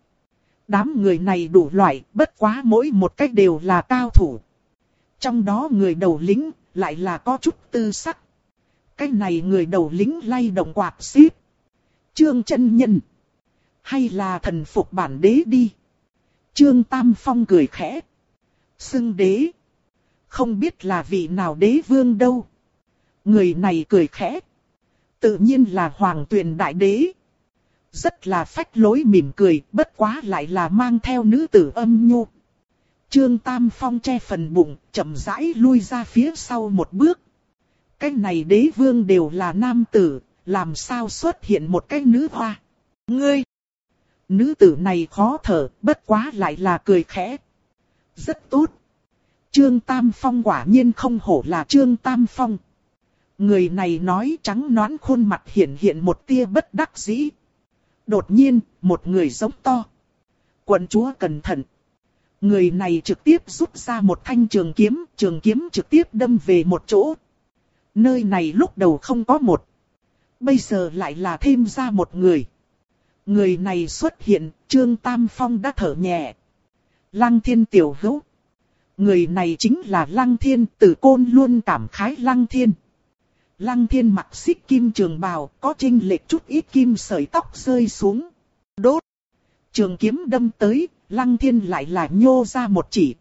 Đám người này đủ loại, bất quá mỗi một cách đều là cao thủ. Trong đó người đầu lính, lại là có chút tư sắc. Cái này người đầu lính lay động quạt xíp. Trương chân nhân. Hay là thần phục bản đế đi. Trương Tam Phong cười khẽ. Xưng đế. Không biết là vị nào đế vương đâu. Người này cười khẽ. Tự nhiên là hoàng tuyền đại đế. Rất là phách lối mỉm cười, bất quá lại là mang theo nữ tử âm nhu. Trương Tam Phong che phần bụng, chậm rãi lui ra phía sau một bước. Cái này đế vương đều là nam tử, làm sao xuất hiện một cái nữ hoa. Ngươi! Nữ tử này khó thở, bất quá lại là cười khẽ. Rất tốt. Trương Tam Phong quả nhiên không hổ là Trương Tam Phong. Người này nói trắng nõn khuôn mặt hiện hiện một tia bất đắc dĩ. Đột nhiên, một người giống to. Quận chúa cẩn thận. Người này trực tiếp rút ra một thanh trường kiếm, trường kiếm trực tiếp đâm về một chỗ. Nơi này lúc đầu không có một. Bây giờ lại là thêm ra một người. Người này xuất hiện, Trương Tam Phong đã thở nhẹ. Lăng thiên tiểu hữu. Người này chính là Lăng thiên, tử côn luôn cảm khái Lăng thiên. Lăng thiên mặc xích kim trường bào, có trinh lệch chút ít kim sợi tóc rơi xuống. Đốt. Trường kiếm đâm tới, lăng thiên lại là nhô ra một chỉ.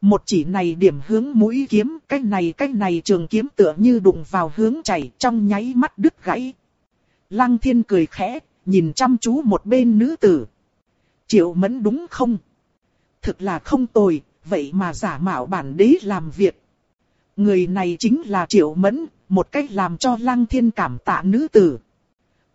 Một chỉ này điểm hướng mũi kiếm, cái này cái này trường kiếm tựa như đụng vào hướng chảy trong nháy mắt đứt gãy. Lăng thiên cười khẽ, nhìn chăm chú một bên nữ tử. Triệu mẫn đúng không? Thực là không tồi, vậy mà giả mạo bản đế làm việc. Người này chính là triệu mẫn, một cách làm cho lăng thiên cảm tạ nữ tử.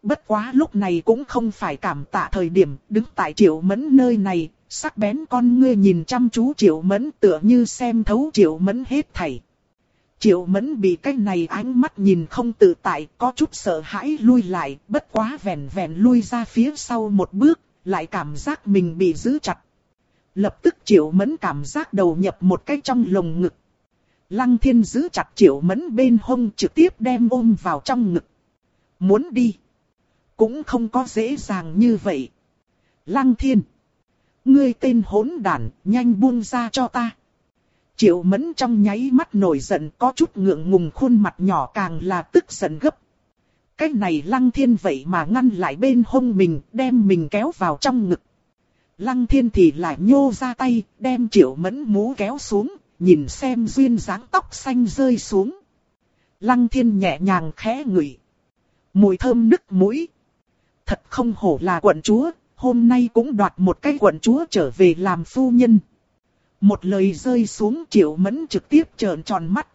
Bất quá lúc này cũng không phải cảm tạ thời điểm đứng tại triệu mẫn nơi này, sắc bén con ngươi nhìn chăm chú triệu mẫn tựa như xem thấu triệu mẫn hết thảy. Triệu mẫn bị cái này ánh mắt nhìn không tự tại, có chút sợ hãi lui lại, bất quá vẹn vẹn lui ra phía sau một bước, lại cảm giác mình bị giữ chặt. Lập tức triệu mẫn cảm giác đầu nhập một cái trong lồng ngực. Lăng thiên giữ chặt triệu mẫn bên hông trực tiếp đem ôm vào trong ngực. Muốn đi. Cũng không có dễ dàng như vậy. Lăng thiên. Ngươi tên hỗn đản, nhanh buông ra cho ta. Triệu mẫn trong nháy mắt nổi giận có chút ngượng ngùng khuôn mặt nhỏ càng là tức giận gấp. Cái này lăng thiên vậy mà ngăn lại bên hông mình, đem mình kéo vào trong ngực. Lăng thiên thì lại nhô ra tay, đem triệu mẫn mũ kéo xuống, nhìn xem duyên dáng tóc xanh rơi xuống. Lăng thiên nhẹ nhàng khẽ ngửi. Mùi thơm nức mũi. Thật không hổ là quận chúa, hôm nay cũng đoạt một cái quận chúa trở về làm phu nhân. Một lời rơi xuống triệu mẫn trực tiếp trợn tròn mắt.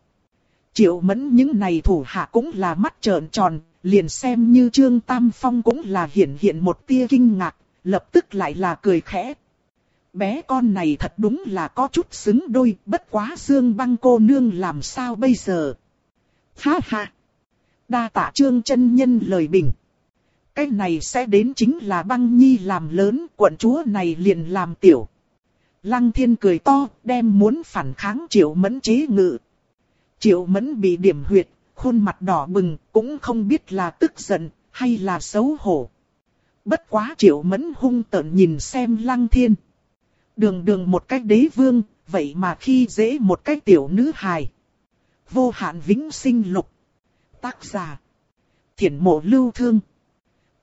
Triệu mẫn những này thủ hạ cũng là mắt trợn tròn, liền xem như Trương Tam Phong cũng là hiện hiện một tia kinh ngạc, lập tức lại là cười khẽ. Bé con này thật đúng là có chút xứng đôi, bất quá Dương băng cô nương làm sao bây giờ. Ha ha! Đa tạ Trương chân nhân lời bình. Cái này sẽ đến chính là băng nhi làm lớn, quận chúa này liền làm tiểu. Lăng thiên cười to, đem muốn phản kháng triệu mẫn chế ngự. Triệu mẫn bị điểm huyệt, khuôn mặt đỏ bừng, cũng không biết là tức giận, hay là xấu hổ. Bất quá triệu mẫn hung tợn nhìn xem lăng thiên. Đường đường một cách đế vương, vậy mà khi dễ một cách tiểu nữ hài. Vô hạn vĩnh sinh lục. Tác giả. Thiển mộ lưu thương.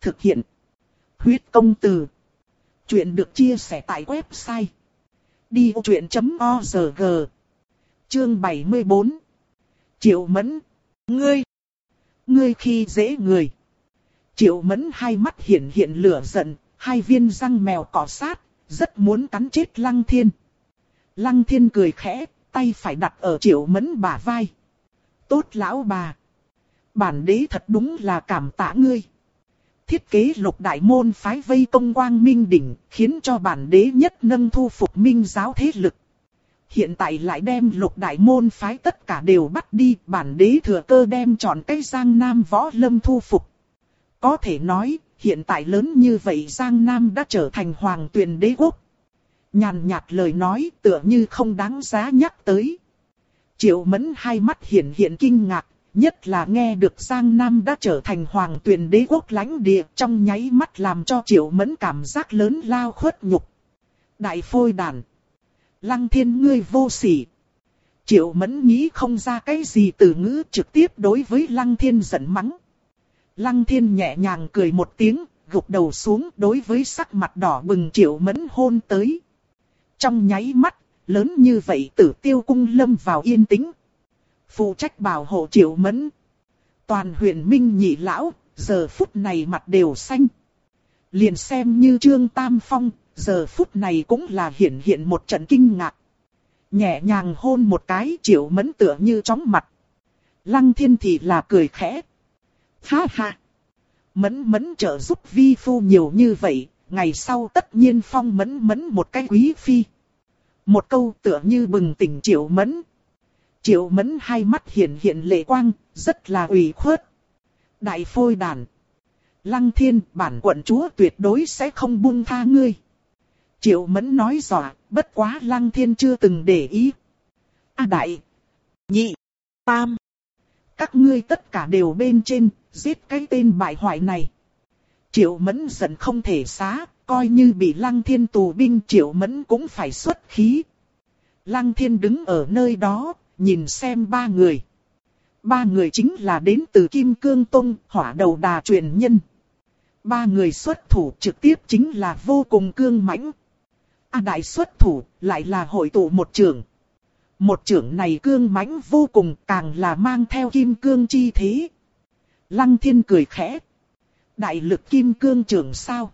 Thực hiện. Huyết công từ. Chuyện được chia sẻ tại website. Đi vô chuyện.org Chương 74 Triệu Mẫn Ngươi Ngươi khi dễ người Triệu Mẫn hai mắt hiện hiện lửa giận, hai viên răng mèo cỏ sát, rất muốn cắn chết Lăng Thiên. Lăng Thiên cười khẽ, tay phải đặt ở Triệu Mẫn bả vai. Tốt lão bà. Bản đế thật đúng là cảm tạ ngươi thiết kế lục đại môn phái vây công quang minh đỉnh, khiến cho bản đế nhất nâng thu phục minh giáo thế lực. Hiện tại lại đem lục đại môn phái tất cả đều bắt đi, bản đế thừa cơ đem chọn cái Giang Nam võ lâm thu phục. Có thể nói, hiện tại lớn như vậy Giang Nam đã trở thành hoàng tuyền đế quốc. Nhàn nhạt lời nói tựa như không đáng giá nhắc tới. Triệu mẫn hai mắt hiện hiện kinh ngạc, Nhất là nghe được Giang Nam đã trở thành hoàng tuyển đế quốc lãnh địa trong nháy mắt làm cho triệu mẫn cảm giác lớn lao khuất nhục. Đại phôi đàn. Lăng thiên ngươi vô sỉ. Triệu mẫn nghĩ không ra cái gì từ ngữ trực tiếp đối với lăng thiên giận mắng. Lăng thiên nhẹ nhàng cười một tiếng, gục đầu xuống đối với sắc mặt đỏ bừng triệu mẫn hôn tới. Trong nháy mắt, lớn như vậy tử tiêu cung lâm vào yên tĩnh, phụ trách bảo hộ triệu mẫn. Toàn huyện Minh nhị lão, giờ phút này mặt đều xanh. Liền xem như Trương Tam Phong, giờ phút này cũng là hiện hiện một trận kinh ngạc. Nhẹ nhàng hôn một cái triệu mẫn tựa như chóng mặt. Lăng thiên thì là cười khẽ. Ha ha! Mẫn mẫn trợ giúp vi phu nhiều như vậy, ngày sau tất nhiên phong mẫn mẫn một cái quý phi. Một câu tựa như bừng tỉnh triệu mẫn, Triệu mẫn hai mắt hiện hiện lệ quang, rất là ủy khuất. Đại phôi đàn. Lăng thiên bản quận chúa tuyệt đối sẽ không buông tha ngươi. Triệu mẫn nói dọa, bất quá lăng thiên chưa từng để ý. A đại. Nhị. Tam. Các ngươi tất cả đều bên trên, giết cái tên bại hoại này. Triệu mẫn giận không thể xá, coi như bị lăng thiên tù binh triệu mẫn cũng phải xuất khí. Lăng thiên đứng ở nơi đó, nhìn xem ba người. Ba người chính là đến từ Kim Cương Tông, hỏa đầu đà truyền nhân. Ba người xuất thủ trực tiếp chính là vô cùng cương mãnh. A đại xuất thủ lại là hội tụ một trưởng. Một trưởng này cương mãnh vô cùng càng là mang theo kim cương chi thế. Lăng thiên cười khẽ. Đại lực kim cương trưởng sao?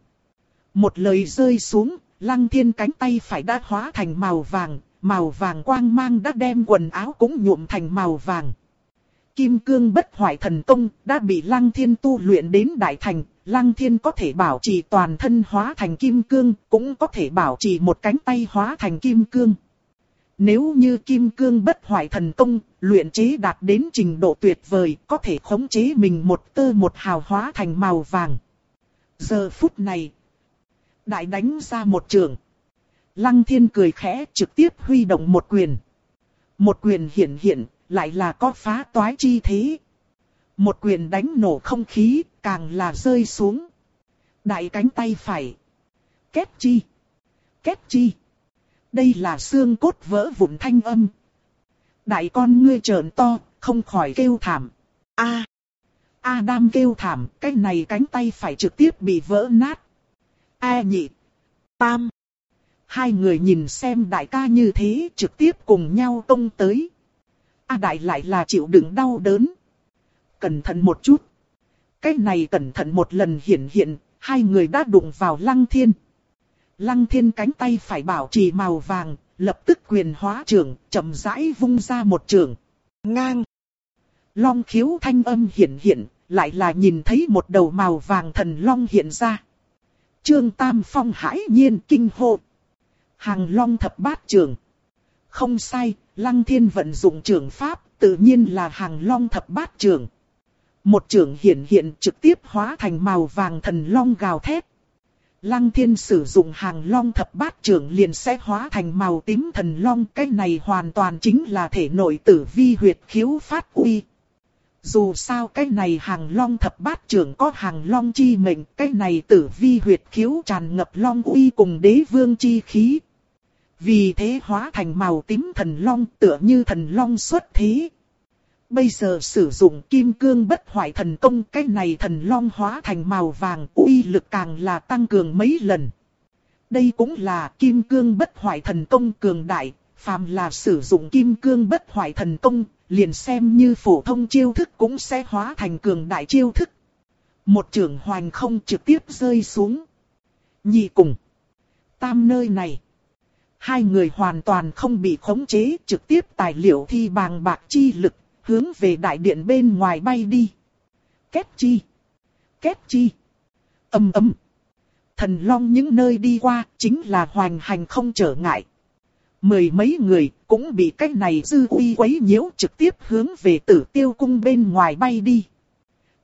Một lời rơi xuống, lăng thiên cánh tay phải đã hóa thành màu vàng, màu vàng quang mang đã đem quần áo cũng nhuộm thành màu vàng. Kim cương bất hoại thần công đã bị lăng thiên tu luyện đến đại thành, lăng thiên có thể bảo trì toàn thân hóa thành kim cương, cũng có thể bảo trì một cánh tay hóa thành kim cương. Nếu như kim cương bất hoại thần công, luyện chế đạt đến trình độ tuyệt vời, có thể khống chế mình một tơ một hào hóa thành màu vàng. Giờ phút này, đại đánh ra một trường. Lăng thiên cười khẽ trực tiếp huy động một quyền. Một quyền hiện hiện, lại là có phá toái chi thế. Một quyền đánh nổ không khí, càng là rơi xuống. Đại cánh tay phải. Kết chi. Kết chi. Đây là xương cốt vỡ vụn thanh âm. Đại con ngươi trợn to, không khỏi kêu thảm. A. Adam kêu thảm, cái này cánh tay phải trực tiếp bị vỡ nát. A nhị. Tam. Hai người nhìn xem đại ca như thế trực tiếp cùng nhau công tới. A đại lại là chịu đựng đau đớn. Cẩn thận một chút. Cái này cẩn thận một lần hiện hiện, hai người đã đụng vào lăng thiên. Lăng thiên cánh tay phải bảo trì màu vàng, lập tức quyền hóa trường chậm rãi vung ra một trường. Ngang. Long khiếu thanh âm hiện hiện, lại là nhìn thấy một đầu màu vàng thần long hiện ra. Trương Tam Phong hãi nhiên kinh hô. Hàng long thập bát trường. Không sai, Lăng Thiên vận dụng trường pháp, tự nhiên là hàng long thập bát trường. Một trường hiện hiện trực tiếp hóa thành màu vàng thần long gào thét. Lăng thiên sử dụng hàng long thập bát trưởng liền sẽ hóa thành màu tím thần long. Cái này hoàn toàn chính là thể nội tử vi huyệt khiếu phát uy. Dù sao cái này hàng long thập bát trưởng có hàng long chi mệnh, cái này tử vi huyệt khiếu tràn ngập long uy cùng đế vương chi khí. Vì thế hóa thành màu tím thần long tựa như thần long xuất thế. Bây giờ sử dụng kim cương bất hoại thần công cái này thần long hóa thành màu vàng uy lực càng là tăng cường mấy lần. Đây cũng là kim cương bất hoại thần công cường đại, phàm là sử dụng kim cương bất hoại thần công, liền xem như phổ thông chiêu thức cũng sẽ hóa thành cường đại chiêu thức. Một trường hoành không trực tiếp rơi xuống. Nhị cùng. Tam nơi này. Hai người hoàn toàn không bị khống chế trực tiếp tài liệu thi bàng bạc chi lực hướng về đại điện bên ngoài bay đi. Kết chi? Kết chi? Âm âm! Thần long những nơi đi qua chính là hoành hành không trở ngại. Mười mấy người cũng bị cái này dư uy quấy nhiễu trực tiếp hướng về tử tiêu cung bên ngoài bay đi.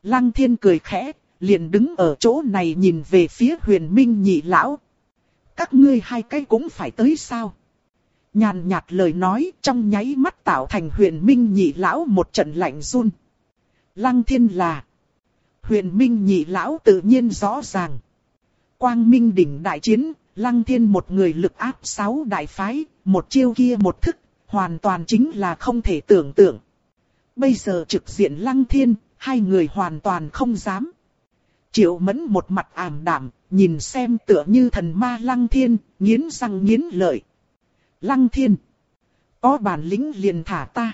Lăng thiên cười khẽ, liền đứng ở chỗ này nhìn về phía huyền minh nhị lão. Các ngươi hai cái cũng phải tới sao? Nhàn nhạt lời nói trong nháy mắt tạo thành huyền minh nhị lão một trận lạnh run. Lăng thiên là. Huyền minh nhị lão tự nhiên rõ ràng. Quang minh đỉnh đại chiến, lăng thiên một người lực áp sáu đại phái, một chiêu kia một thức, hoàn toàn chính là không thể tưởng tượng. Bây giờ trực diện lăng thiên, hai người hoàn toàn không dám. Triệu mẫn một mặt ảm đạm, nhìn xem tựa như thần ma lăng thiên, nghiến răng nghiến lợi. Lăng thiên. Có bản lĩnh liền thả ta.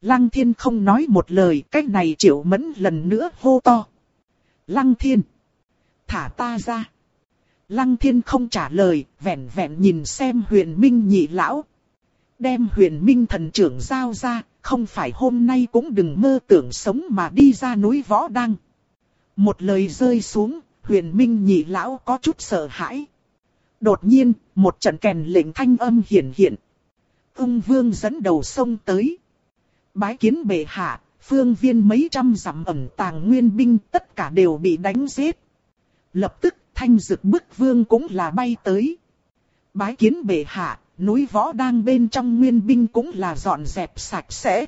Lăng thiên không nói một lời, cách này triệu mẫn lần nữa hô to. Lăng thiên. Thả ta ra. Lăng thiên không trả lời, vẹn vẹn nhìn xem huyền minh nhị lão. Đem huyền minh thần trưởng giao ra, không phải hôm nay cũng đừng mơ tưởng sống mà đi ra núi võ đăng. Một lời rơi xuống, huyền minh nhị lão có chút sợ hãi. Đột nhiên, một trận kèn lệnh thanh âm hiển hiện. Ung vương dẫn đầu sông tới. Bái kiến bệ hạ, phương viên mấy trăm dặm ẩn tàng nguyên binh tất cả đều bị đánh giết. Lập tức thanh dực bức vương cũng là bay tới. Bái kiến bệ hạ, núi võ đang bên trong nguyên binh cũng là dọn dẹp sạch sẽ.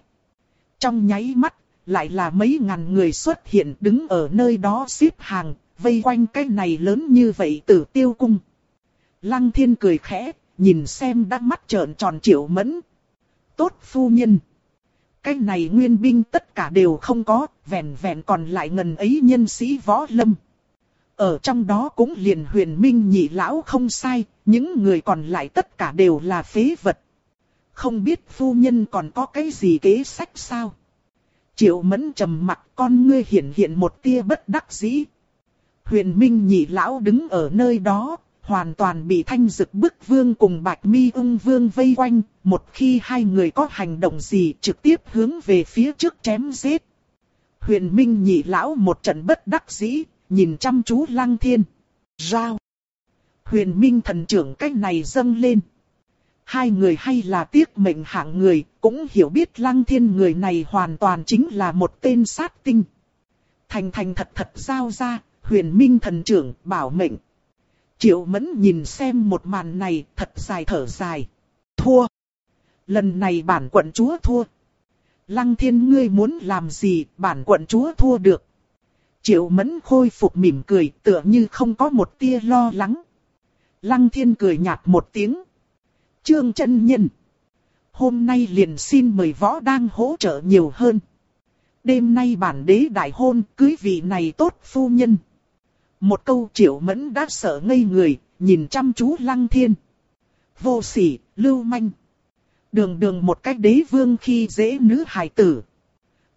Trong nháy mắt, lại là mấy ngàn người xuất hiện đứng ở nơi đó xếp hàng, vây quanh cái này lớn như vậy tử tiêu cung. Lăng thiên cười khẽ, nhìn xem đang mắt trợn tròn triệu mẫn. Tốt phu nhân. Cái này nguyên binh tất cả đều không có, vẹn vẹn còn lại ngần ấy nhân sĩ võ lâm. Ở trong đó cũng liền huyền minh nhị lão không sai, những người còn lại tất cả đều là phế vật. Không biết phu nhân còn có cái gì kế sách sao? Triệu mẫn trầm mặt con ngươi hiện hiện một tia bất đắc dĩ. Huyền minh nhị lão đứng ở nơi đó, hoàn toàn bị thanh dực bức vương cùng bạch mi ung vương vây quanh, một khi hai người có hành động gì trực tiếp hướng về phía trước chém giết. Huyền Minh nhị lão một trận bất đắc dĩ, nhìn chăm chú lăng thiên. Rao. Huyền Minh thần trưởng cách này dâng lên. Hai người hay là tiếc mệnh hạng người, cũng hiểu biết lăng thiên người này hoàn toàn chính là một tên sát tinh. Thành thành thật thật giao ra, huyền minh thần trưởng bảo mệnh. Triệu mẫn nhìn xem một màn này, thật dài thở dài. Thua. Lần này bản quận chúa thua. Lăng thiên ngươi muốn làm gì, bản quận chúa thua được. Triệu mẫn khôi phục mỉm cười, tựa như không có một tia lo lắng. Lăng thiên cười nhạt một tiếng. Trương chân nhân. Hôm nay liền xin mời võ đang hỗ trợ nhiều hơn. Đêm nay bản đế đại hôn, cưới vị này tốt phu nhân. Một câu triệu mẫn đã sợ ngây người, nhìn chăm chú lăng thiên. Vô sỉ, lưu manh. Đường đường một cách đế vương khi dễ nữ hài tử.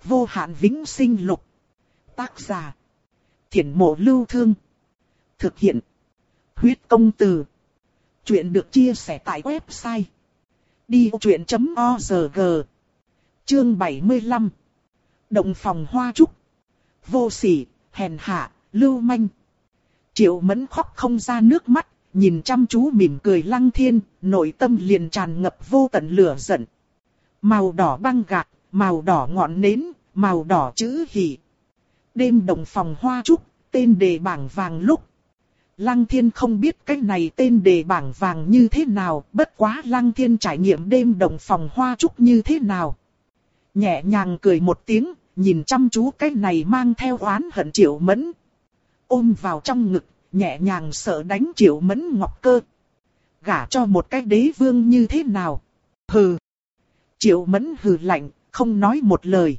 Vô hạn vĩnh sinh lục. Tác giả. Thiển mộ lưu thương. Thực hiện. Huyết công từ. Chuyện được chia sẻ tại website. Đi truyện.org Chương 75 Động phòng hoa trúc Vô sỉ, hèn hạ, lưu manh Triệu mẫn khóc không ra nước mắt, nhìn chăm chú mỉm cười lăng thiên, nội tâm liền tràn ngập vô tận lửa giận. Màu đỏ băng gạc, màu đỏ ngọn nến, màu đỏ chữ hỉ. Đêm đồng phòng hoa trúc, tên đề bảng vàng lúc. Lăng thiên không biết cái này tên đề bảng vàng như thế nào, bất quá lăng thiên trải nghiệm đêm đồng phòng hoa trúc như thế nào. Nhẹ nhàng cười một tiếng, nhìn chăm chú cái này mang theo oán hận triệu mẫn. Ôm vào trong ngực, nhẹ nhàng sợ đánh triệu mẫn ngọc cơ. Gả cho một cái đế vương như thế nào? Hừ. Triệu mẫn hừ lạnh, không nói một lời.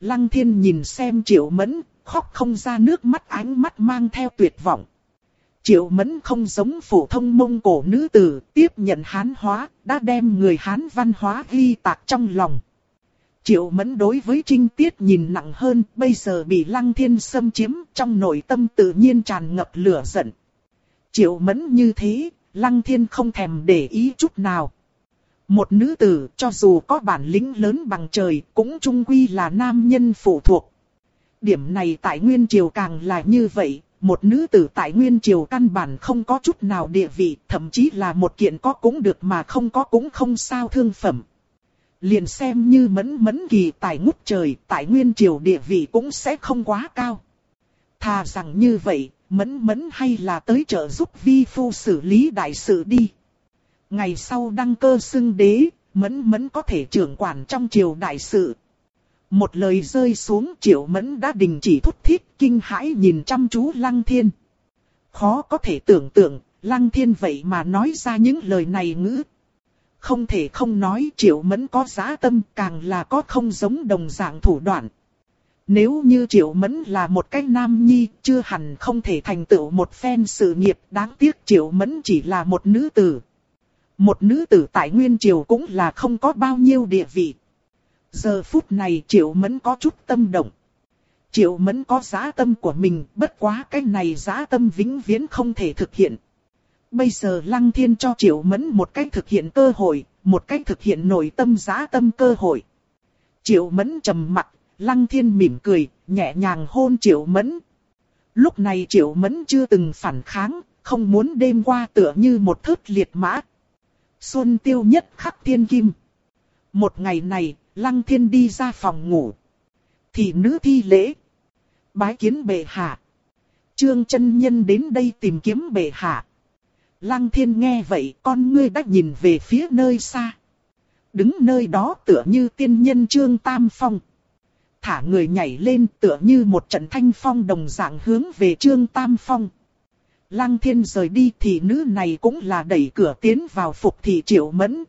Lăng thiên nhìn xem triệu mẫn, khóc không ra nước mắt ánh mắt mang theo tuyệt vọng. Triệu mẫn không giống phổ thông mông cổ nữ tử, tiếp nhận hán hóa, đã đem người hán văn hóa ghi tạc trong lòng. Triệu mẫn đối với trinh tiết nhìn nặng hơn, bây giờ bị lăng thiên xâm chiếm, trong nội tâm tự nhiên tràn ngập lửa giận. Triệu mẫn như thế, lăng thiên không thèm để ý chút nào. Một nữ tử cho dù có bản lĩnh lớn bằng trời cũng trung quy là nam nhân phụ thuộc. Điểm này tại Nguyên Triều càng là như vậy, một nữ tử tại Nguyên Triều căn bản không có chút nào địa vị, thậm chí là một kiện có cũng được mà không có cũng không sao thương phẩm. Liền xem như mẫn mẫn kỳ tài ngút trời, tại Nguyên Triều địa vị cũng sẽ không quá cao. Thà rằng như vậy, mẫn mẫn hay là tới trợ giúp vi phu xử lý đại sự đi. Ngày sau đăng cơ xưng đế, mẫn mẫn có thể trưởng quản trong triều đại sự. Một lời rơi xuống triệu mẫn đã đình chỉ thúc thiết kinh hãi nhìn chăm chú lăng thiên. Khó có thể tưởng tượng, lăng thiên vậy mà nói ra những lời này ngữ. Không thể không nói triệu mẫn có giá tâm càng là có không giống đồng dạng thủ đoạn. Nếu như triệu mẫn là một cái nam nhi, chưa hẳn không thể thành tựu một phen sự nghiệp đáng tiếc triệu mẫn chỉ là một nữ tử. Một nữ tử tại Nguyên Triều cũng là không có bao nhiêu địa vị. Giờ phút này Triệu Mẫn có chút tâm động. Triệu Mẫn có giá tâm của mình, bất quá cái này giá tâm vĩnh viễn không thể thực hiện. Bây giờ Lăng Thiên cho Triệu Mẫn một cách thực hiện cơ hội, một cách thực hiện nội tâm giá tâm cơ hội. Triệu Mẫn trầm mặt, Lăng Thiên mỉm cười, nhẹ nhàng hôn Triệu Mẫn. Lúc này Triệu Mẫn chưa từng phản kháng, không muốn đêm qua tựa như một thớt liệt mã, Xuân tiêu nhất khắc thiên kim. Một ngày này, Lăng Thiên đi ra phòng ngủ. Thì nữ thi lễ. Bái kiến bệ hạ. Trương chân nhân đến đây tìm kiếm bệ hạ. Lăng Thiên nghe vậy, con ngươi đã nhìn về phía nơi xa. Đứng nơi đó tựa như tiên nhân Trương Tam Phong. Thả người nhảy lên tựa như một trận thanh phong đồng dạng hướng về Trương Tam Phong. Lăng thiên rời đi thì nữ này cũng là đẩy cửa tiến vào phục thị triệu mẫn.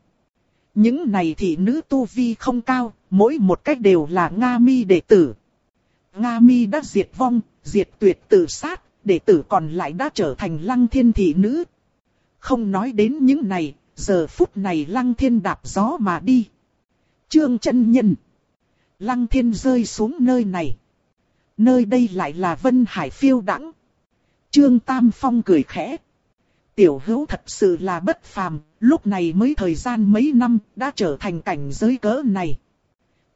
Những này thị nữ tu vi không cao, mỗi một cách đều là Nga mi đệ tử. Nga mi đã diệt vong, diệt tuyệt tự sát, đệ tử còn lại đã trở thành lăng thiên thị nữ. Không nói đến những này, giờ phút này lăng thiên đạp gió mà đi. Trương chân nhân. Lăng thiên rơi xuống nơi này. Nơi đây lại là Vân Hải phiêu đắng. Trương Tam Phong cười khẽ. Tiểu hữu thật sự là bất phàm, lúc này mới thời gian mấy năm đã trở thành cảnh giới cỡ này.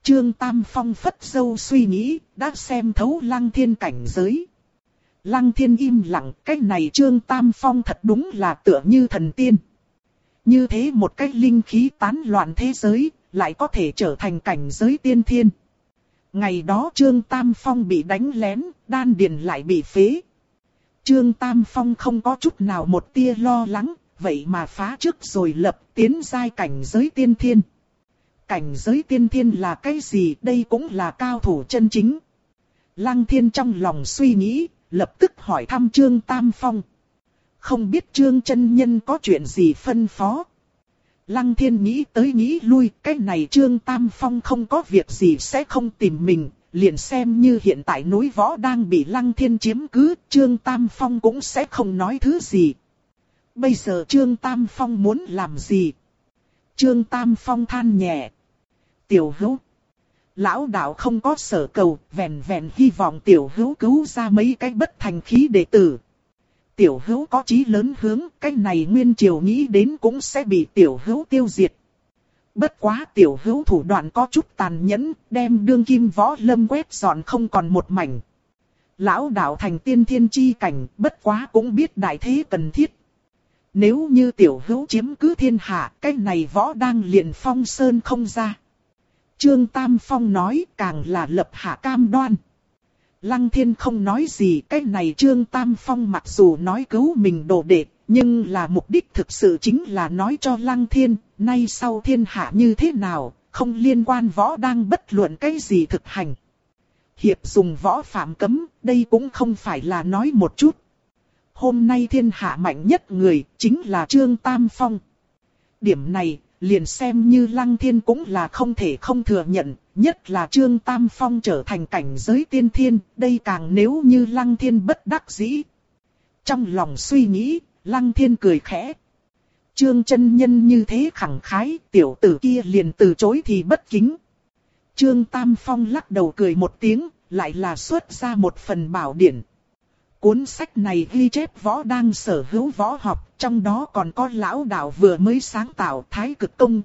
Trương Tam Phong phất dâu suy nghĩ, đã xem thấu lăng thiên cảnh giới. Lăng thiên im lặng, cách này Trương Tam Phong thật đúng là tựa như thần tiên. Như thế một cách linh khí tán loạn thế giới, lại có thể trở thành cảnh giới tiên thiên. Ngày đó Trương Tam Phong bị đánh lén, đan điền lại bị phế, Trương Tam Phong không có chút nào một tia lo lắng, vậy mà phá trước rồi lập tiến giai cảnh giới tiên thiên. Cảnh giới tiên thiên là cái gì đây cũng là cao thủ chân chính. Lăng thiên trong lòng suy nghĩ, lập tức hỏi thăm Trương Tam Phong. Không biết Trương chân Nhân có chuyện gì phân phó. Lăng thiên nghĩ tới nghĩ lui, cái này Trương Tam Phong không có việc gì sẽ không tìm mình, liền xem như hiện tại núi võ đang bị lăng thiên chiếm cứ, Trương Tam Phong cũng sẽ không nói thứ gì. Bây giờ Trương Tam Phong muốn làm gì? Trương Tam Phong than nhẹ. Tiểu hữu. Lão đạo không có sở cầu, vẹn vẹn hy vọng tiểu hữu cứu ra mấy cái bất thành khí đệ tử. Tiểu hữu có chí lớn hướng, cái này nguyên triều nghĩ đến cũng sẽ bị tiểu hữu tiêu diệt. Bất quá tiểu hữu thủ đoạn có chút tàn nhẫn, đem đương kim võ lâm quét dọn không còn một mảnh. Lão đạo thành tiên thiên chi cảnh, bất quá cũng biết đại thế cần thiết. Nếu như tiểu hữu chiếm cứ thiên hạ, cái này võ đang liền phong sơn không ra. Trương Tam Phong nói càng là lập hạ cam đoan. Lăng thiên không nói gì, cái này Trương Tam Phong mặc dù nói cứu mình đồ đệ, nhưng là mục đích thực sự chính là nói cho Lăng thiên, nay sau thiên hạ như thế nào, không liên quan võ đang bất luận cái gì thực hành. Hiệp dùng võ phạm cấm, đây cũng không phải là nói một chút. Hôm nay thiên hạ mạnh nhất người, chính là Trương Tam Phong. Điểm này, liền xem như Lăng Thiên cũng là không thể không thừa nhận, nhất là Trương Tam Phong trở thành cảnh giới tiên thiên, đây càng nếu như Lăng Thiên bất đắc dĩ. Trong lòng suy nghĩ, Lăng Thiên cười khẽ. Trương chân nhân như thế khẳng khái, tiểu tử kia liền từ chối thì bất kính. Trương Tam Phong lắc đầu cười một tiếng, lại là xuất ra một phần bảo điển. Cuốn sách này ghi chép võ đang sở hữu võ học, trong đó còn có lão đạo vừa mới sáng tạo thái cực công.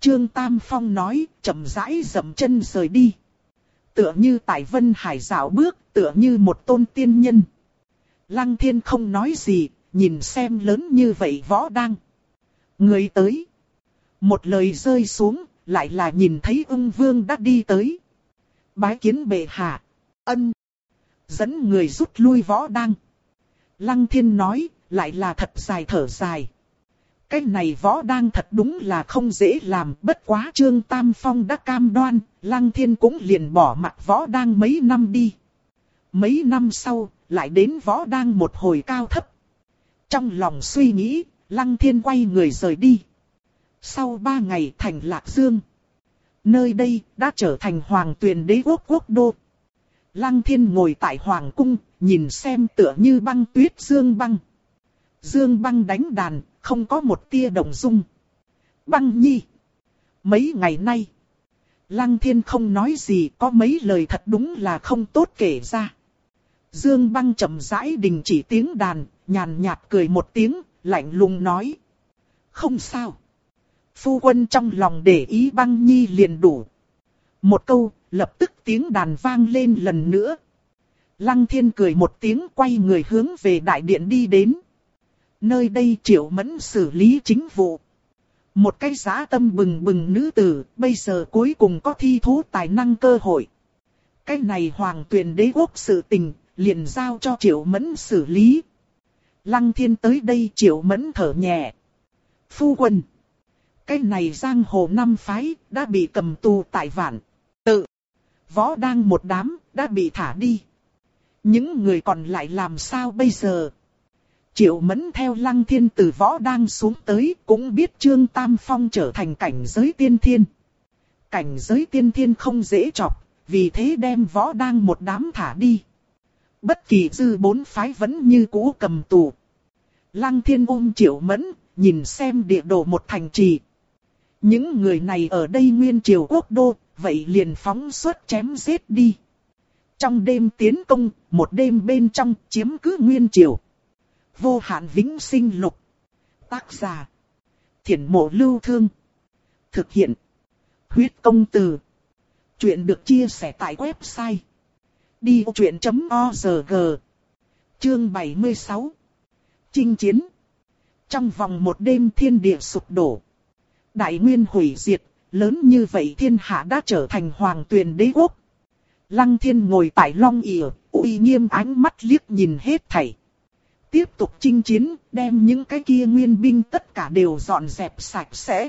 Trương Tam Phong nói, chậm rãi dậm chân rời đi. Tựa như tại Vân Hải dạo bước, tựa như một tôn tiên nhân. Lăng thiên không nói gì, nhìn xem lớn như vậy võ đang. Người tới. Một lời rơi xuống, lại là nhìn thấy ưng vương đã đi tới. Bái kiến bệ hạ. Ân dẫn người rút lui võ đăng. Lăng thiên nói, lại là thật dài thở dài. Cái này võ đang thật đúng là không dễ làm, bất quá Trương Tam Phong đã cam đoan, Lăng Thiên cũng liền bỏ mặt võ đang mấy năm đi. Mấy năm sau, lại đến võ đang một hồi cao thấp. Trong lòng suy nghĩ, Lăng Thiên quay người rời đi. Sau ba ngày thành Lạc Dương. Nơi đây đã trở thành hoàng tuyền đế quốc quốc đô. Lăng thiên ngồi tại hoàng cung, nhìn xem tựa như băng tuyết dương băng. Dương băng đánh đàn, không có một tia động dung. Băng nhi. Mấy ngày nay, Lăng thiên không nói gì có mấy lời thật đúng là không tốt kể ra. Dương băng chậm rãi đình chỉ tiếng đàn, nhàn nhạt cười một tiếng, lạnh lùng nói. Không sao. Phu quân trong lòng để ý băng nhi liền đủ. Một câu, lập tức tiếng đàn vang lên lần nữa. Lăng thiên cười một tiếng quay người hướng về đại điện đi đến. Nơi đây triệu mẫn xử lý chính vụ. Một cái giá tâm bừng bừng nữ tử, bây giờ cuối cùng có thi thú tài năng cơ hội. Cái này hoàng tuyển đế quốc sự tình, liền giao cho triệu mẫn xử lý. Lăng thiên tới đây triệu mẫn thở nhẹ. Phu quân. Cái này giang hồ năm phái, đã bị cầm tù tại vạn. Tự võ đang một đám, đã bị thả đi. Những người còn lại làm sao bây giờ? Triệu mẫn theo lăng thiên từ võ đang xuống tới cũng biết Trương Tam Phong trở thành cảnh giới tiên thiên. Cảnh giới tiên thiên không dễ chọc, vì thế đem võ đang một đám thả đi. Bất kỳ dư bốn phái vẫn như cũ cầm tù. Lăng thiên ôm triệu mẫn, nhìn xem địa đồ một thành trì. Những người này ở đây nguyên triều quốc đô, vậy liền phóng suốt chém giết đi. Trong đêm tiến công, một đêm bên trong chiếm cứ nguyên triều. Vô hạn vĩnh sinh lục. Tác giả. Thiển mộ lưu thương. Thực hiện. Huyết công từ. Chuyện được chia sẻ tại website. Đi truyện.org Chương 76 Chinh chiến Trong vòng một đêm thiên địa sụp đổ. Đại nguyên hủy diệt, lớn như vậy thiên hạ đã trở thành hoàng tuyền đế quốc. Lăng thiên ngồi tại long ỉa, uy nghiêm ánh mắt liếc nhìn hết thảy. Tiếp tục chinh chiến, đem những cái kia nguyên binh tất cả đều dọn dẹp sạch sẽ.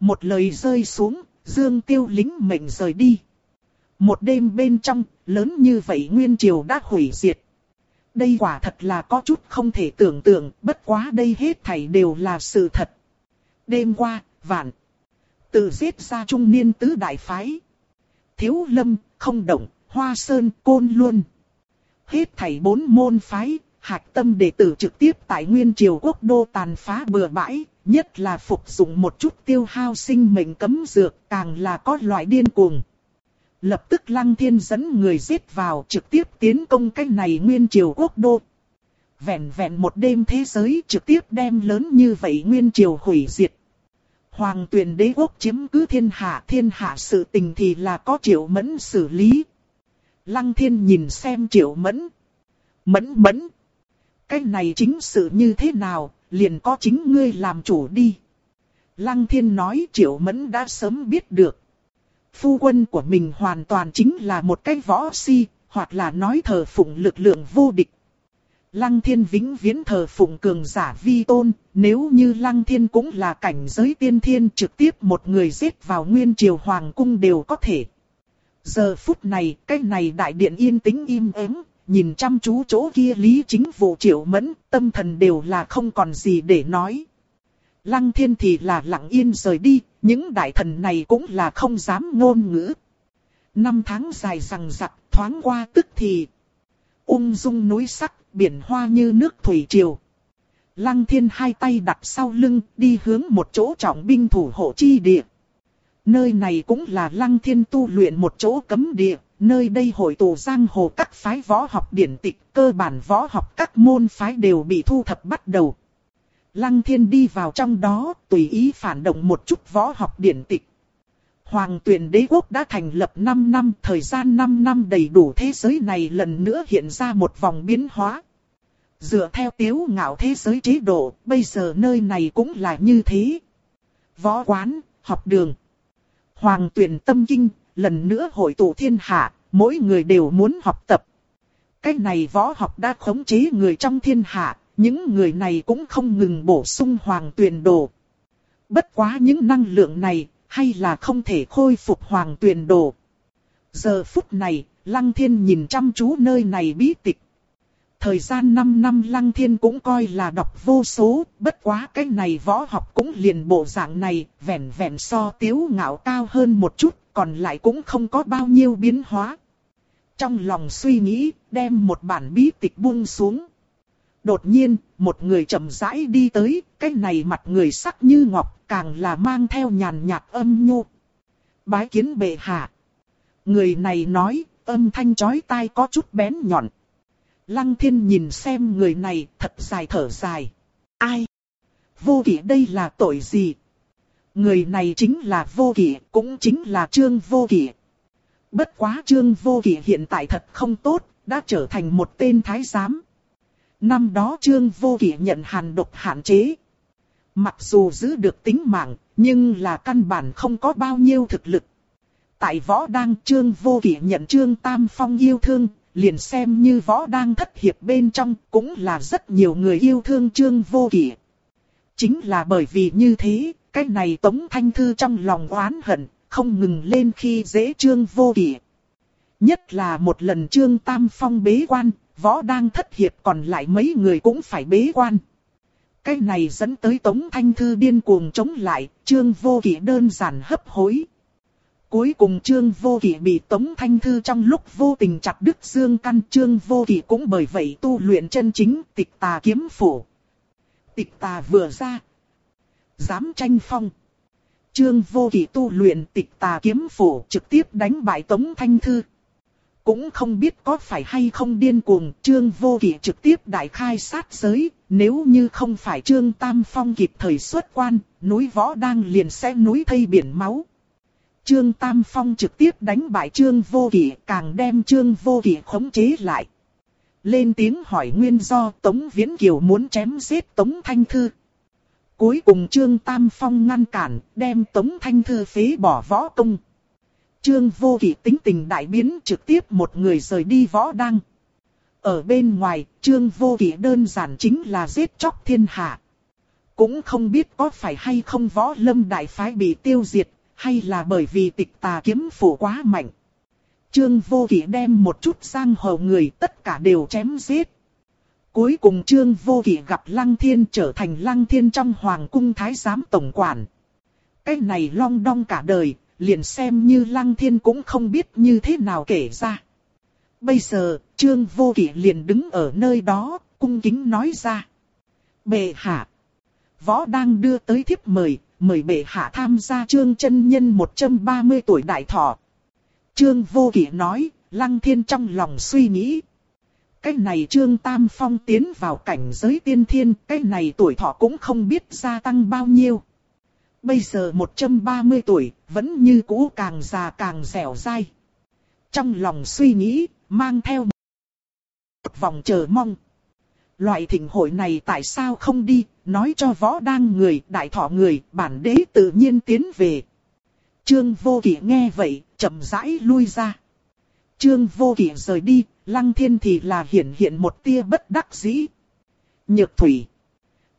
Một lời rơi xuống, dương tiêu lính mệnh rời đi. Một đêm bên trong, lớn như vậy nguyên triều đã hủy diệt. Đây quả thật là có chút không thể tưởng tượng, bất quá đây hết thảy đều là sự thật. Đêm qua, vạn tự giết ra trung niên tứ đại phái. Thiếu lâm, không động, hoa sơn, côn luôn. Hết thảy bốn môn phái, hạch tâm đệ tử trực tiếp tại nguyên triều quốc đô tàn phá bừa bãi, nhất là phục dụng một chút tiêu hao sinh mệnh cấm dược, càng là có loại điên cuồng. Lập tức lăng thiên dẫn người giết vào trực tiếp tiến công cách này nguyên triều quốc đô. vẹn vẹn một đêm thế giới trực tiếp đem lớn như vậy nguyên triều hủy diệt. Hoàng tuyển đế quốc chiếm cứ thiên hạ, thiên hạ sự tình thì là có triệu mẫn xử lý. Lăng thiên nhìn xem triệu mẫn. Mẫn mẫn. Cái này chính sự như thế nào, liền có chính ngươi làm chủ đi. Lăng thiên nói triệu mẫn đã sớm biết được. Phu quân của mình hoàn toàn chính là một cái võ si, hoặc là nói thờ phụng lực lượng vô địch. Lăng thiên vĩnh viễn thờ phụng cường giả vi tôn, nếu như lăng thiên cũng là cảnh giới tiên thiên trực tiếp một người giết vào nguyên triều hoàng cung đều có thể. Giờ phút này, cái này đại điện yên tĩnh im ắng, nhìn chăm chú chỗ kia lý chính vụ triệu mẫn, tâm thần đều là không còn gì để nói. Lăng thiên thì là lặng yên rời đi, những đại thần này cũng là không dám ngôn ngữ. Năm tháng dài rằng rặc, thoáng qua tức thì. Ung dung núi sắc, biển hoa như nước thủy triều. Lăng thiên hai tay đặt sau lưng, đi hướng một chỗ trọng binh thủ hộ chi địa. Nơi này cũng là lăng thiên tu luyện một chỗ cấm địa, nơi đây hội tụ giang hồ các phái võ học điển tịch, cơ bản võ học các môn phái đều bị thu thập bắt đầu. Lăng thiên đi vào trong đó, tùy ý phản động một chút võ học điển tịch. Hoàng tuyển đế quốc đã thành lập 5 năm, thời gian 5 năm đầy đủ thế giới này lần nữa hiện ra một vòng biến hóa. Dựa theo tiếu ngạo thế giới chế độ, bây giờ nơi này cũng là như thế. Võ quán, học đường. Hoàng tuyển tâm kinh, lần nữa hội tụ thiên hạ, mỗi người đều muốn học tập. Cái này võ học đã khống chế người trong thiên hạ, những người này cũng không ngừng bổ sung hoàng tuyển đồ. Bất quá những năng lượng này, hay là không thể khôi phục hoàng tuyển đồ. Giờ phút này, Lăng Thiên nhìn chăm chú nơi này bí tịch. Thời gian 5 năm Lăng Thiên cũng coi là đọc vô số, bất quá cái này võ học cũng liền bộ dạng này, vẹn vẹn so tiếu ngạo cao hơn một chút, còn lại cũng không có bao nhiêu biến hóa. Trong lòng suy nghĩ, đem một bản bí tịch buông xuống. Đột nhiên, một người chậm rãi đi tới, cái này mặt người sắc như ngọc, càng là mang theo nhàn nhạt âm nhu. Bái kiến bệ hạ. Người này nói, âm thanh chói tai có chút bén nhọn. Lăng thiên nhìn xem người này thật dài thở dài. Ai? Vô kỷ đây là tội gì? Người này chính là vô kỷ, cũng chính là trương vô kỷ. Bất quá trương vô kỷ hiện tại thật không tốt, đã trở thành một tên thái giám. Năm đó trương vô kỷ nhận hàn độc hạn chế. Mặc dù giữ được tính mạng, nhưng là căn bản không có bao nhiêu thực lực. Tại võ đang trương vô kỷ nhận trương tam phong yêu thương, liền xem như võ đang thất hiệp bên trong, cũng là rất nhiều người yêu thương trương vô kỷ. Chính là bởi vì như thế, cái này Tống Thanh Thư trong lòng oán hận, không ngừng lên khi dễ trương vô kỷ. Nhất là một lần trương tam phong bế quan, võ đang thất hiệp còn lại mấy người cũng phải bế quan. Cái này dẫn tới Tống Thanh Thư điên cuồng chống lại, trương vô Kỵ đơn giản hấp hối. Cuối cùng Trương Vô Kỵ bị Tống Thanh Thư trong lúc vô tình chặt đứt xương căn Trương Vô Kỵ cũng bởi vậy tu luyện chân chính tịch tà kiếm phủ. Tịch tà vừa ra. Dám tranh phong. Trương Vô Kỵ tu luyện tịch tà kiếm phủ trực tiếp đánh bại Tống Thanh Thư. Cũng không biết có phải hay không điên cuồng, Trương Vô Kỵ trực tiếp đại khai sát giới, nếu như không phải Trương Tam Phong kịp thời xuất quan, núi võ đang liền sẽ núi thây biển máu. Trương Tam Phong trực tiếp đánh bại Trương Vô Kỵ, càng đem Trương Vô Kỵ khống chế lại. Lên tiếng hỏi nguyên do Tống Viễn Kiều muốn chém giết Tống Thanh Thư. Cuối cùng Trương Tam Phong ngăn cản, đem Tống Thanh Thư phế bỏ võ công. Trương Vô Kỵ tính tình đại biến trực tiếp một người rời đi võ đăng. Ở bên ngoài, Trương Vô Kỵ đơn giản chính là giết chóc thiên hạ. Cũng không biết có phải hay không võ lâm đại phái bị tiêu diệt, hay là bởi vì tịch tà kiếm phủ quá mạnh. Trương Vô Kỵ đem một chút sang hồ người tất cả đều chém giết. Cuối cùng Trương Vô Kỵ gặp Lăng Thiên trở thành Lăng Thiên trong Hoàng cung Thái giám tổng quản. Cái này long đong cả đời, liền xem như Lăng Thiên cũng không biết như thế nào kể ra. Bây giờ, Trương Vô kỷ liền đứng ở nơi đó, cung kính nói ra. Bệ hạ. Võ đang đưa tới thiếp mời, mời bệ hạ tham gia trương chân nhân 130 tuổi đại thọ. Trương vô kỷ nói, lăng thiên trong lòng suy nghĩ. Cái này Trương Tam Phong tiến vào cảnh giới tiên thiên, cái này tuổi thọ cũng không biết gia tăng bao nhiêu. Bây giờ 130 tuổi, vẫn như cũ càng già càng dẻo dai. Trong lòng suy nghĩ, mang theo một vòng chờ mong. Loại thịnh hội này tại sao không đi, nói cho võ đang người, đại thọ người, bản đế tự nhiên tiến về. Trương vô kỷ nghe vậy, chậm rãi lui ra. Trương vô kỷ rời đi, lăng thiên thì là hiện hiện một tia bất đắc dĩ. Nhược thủy.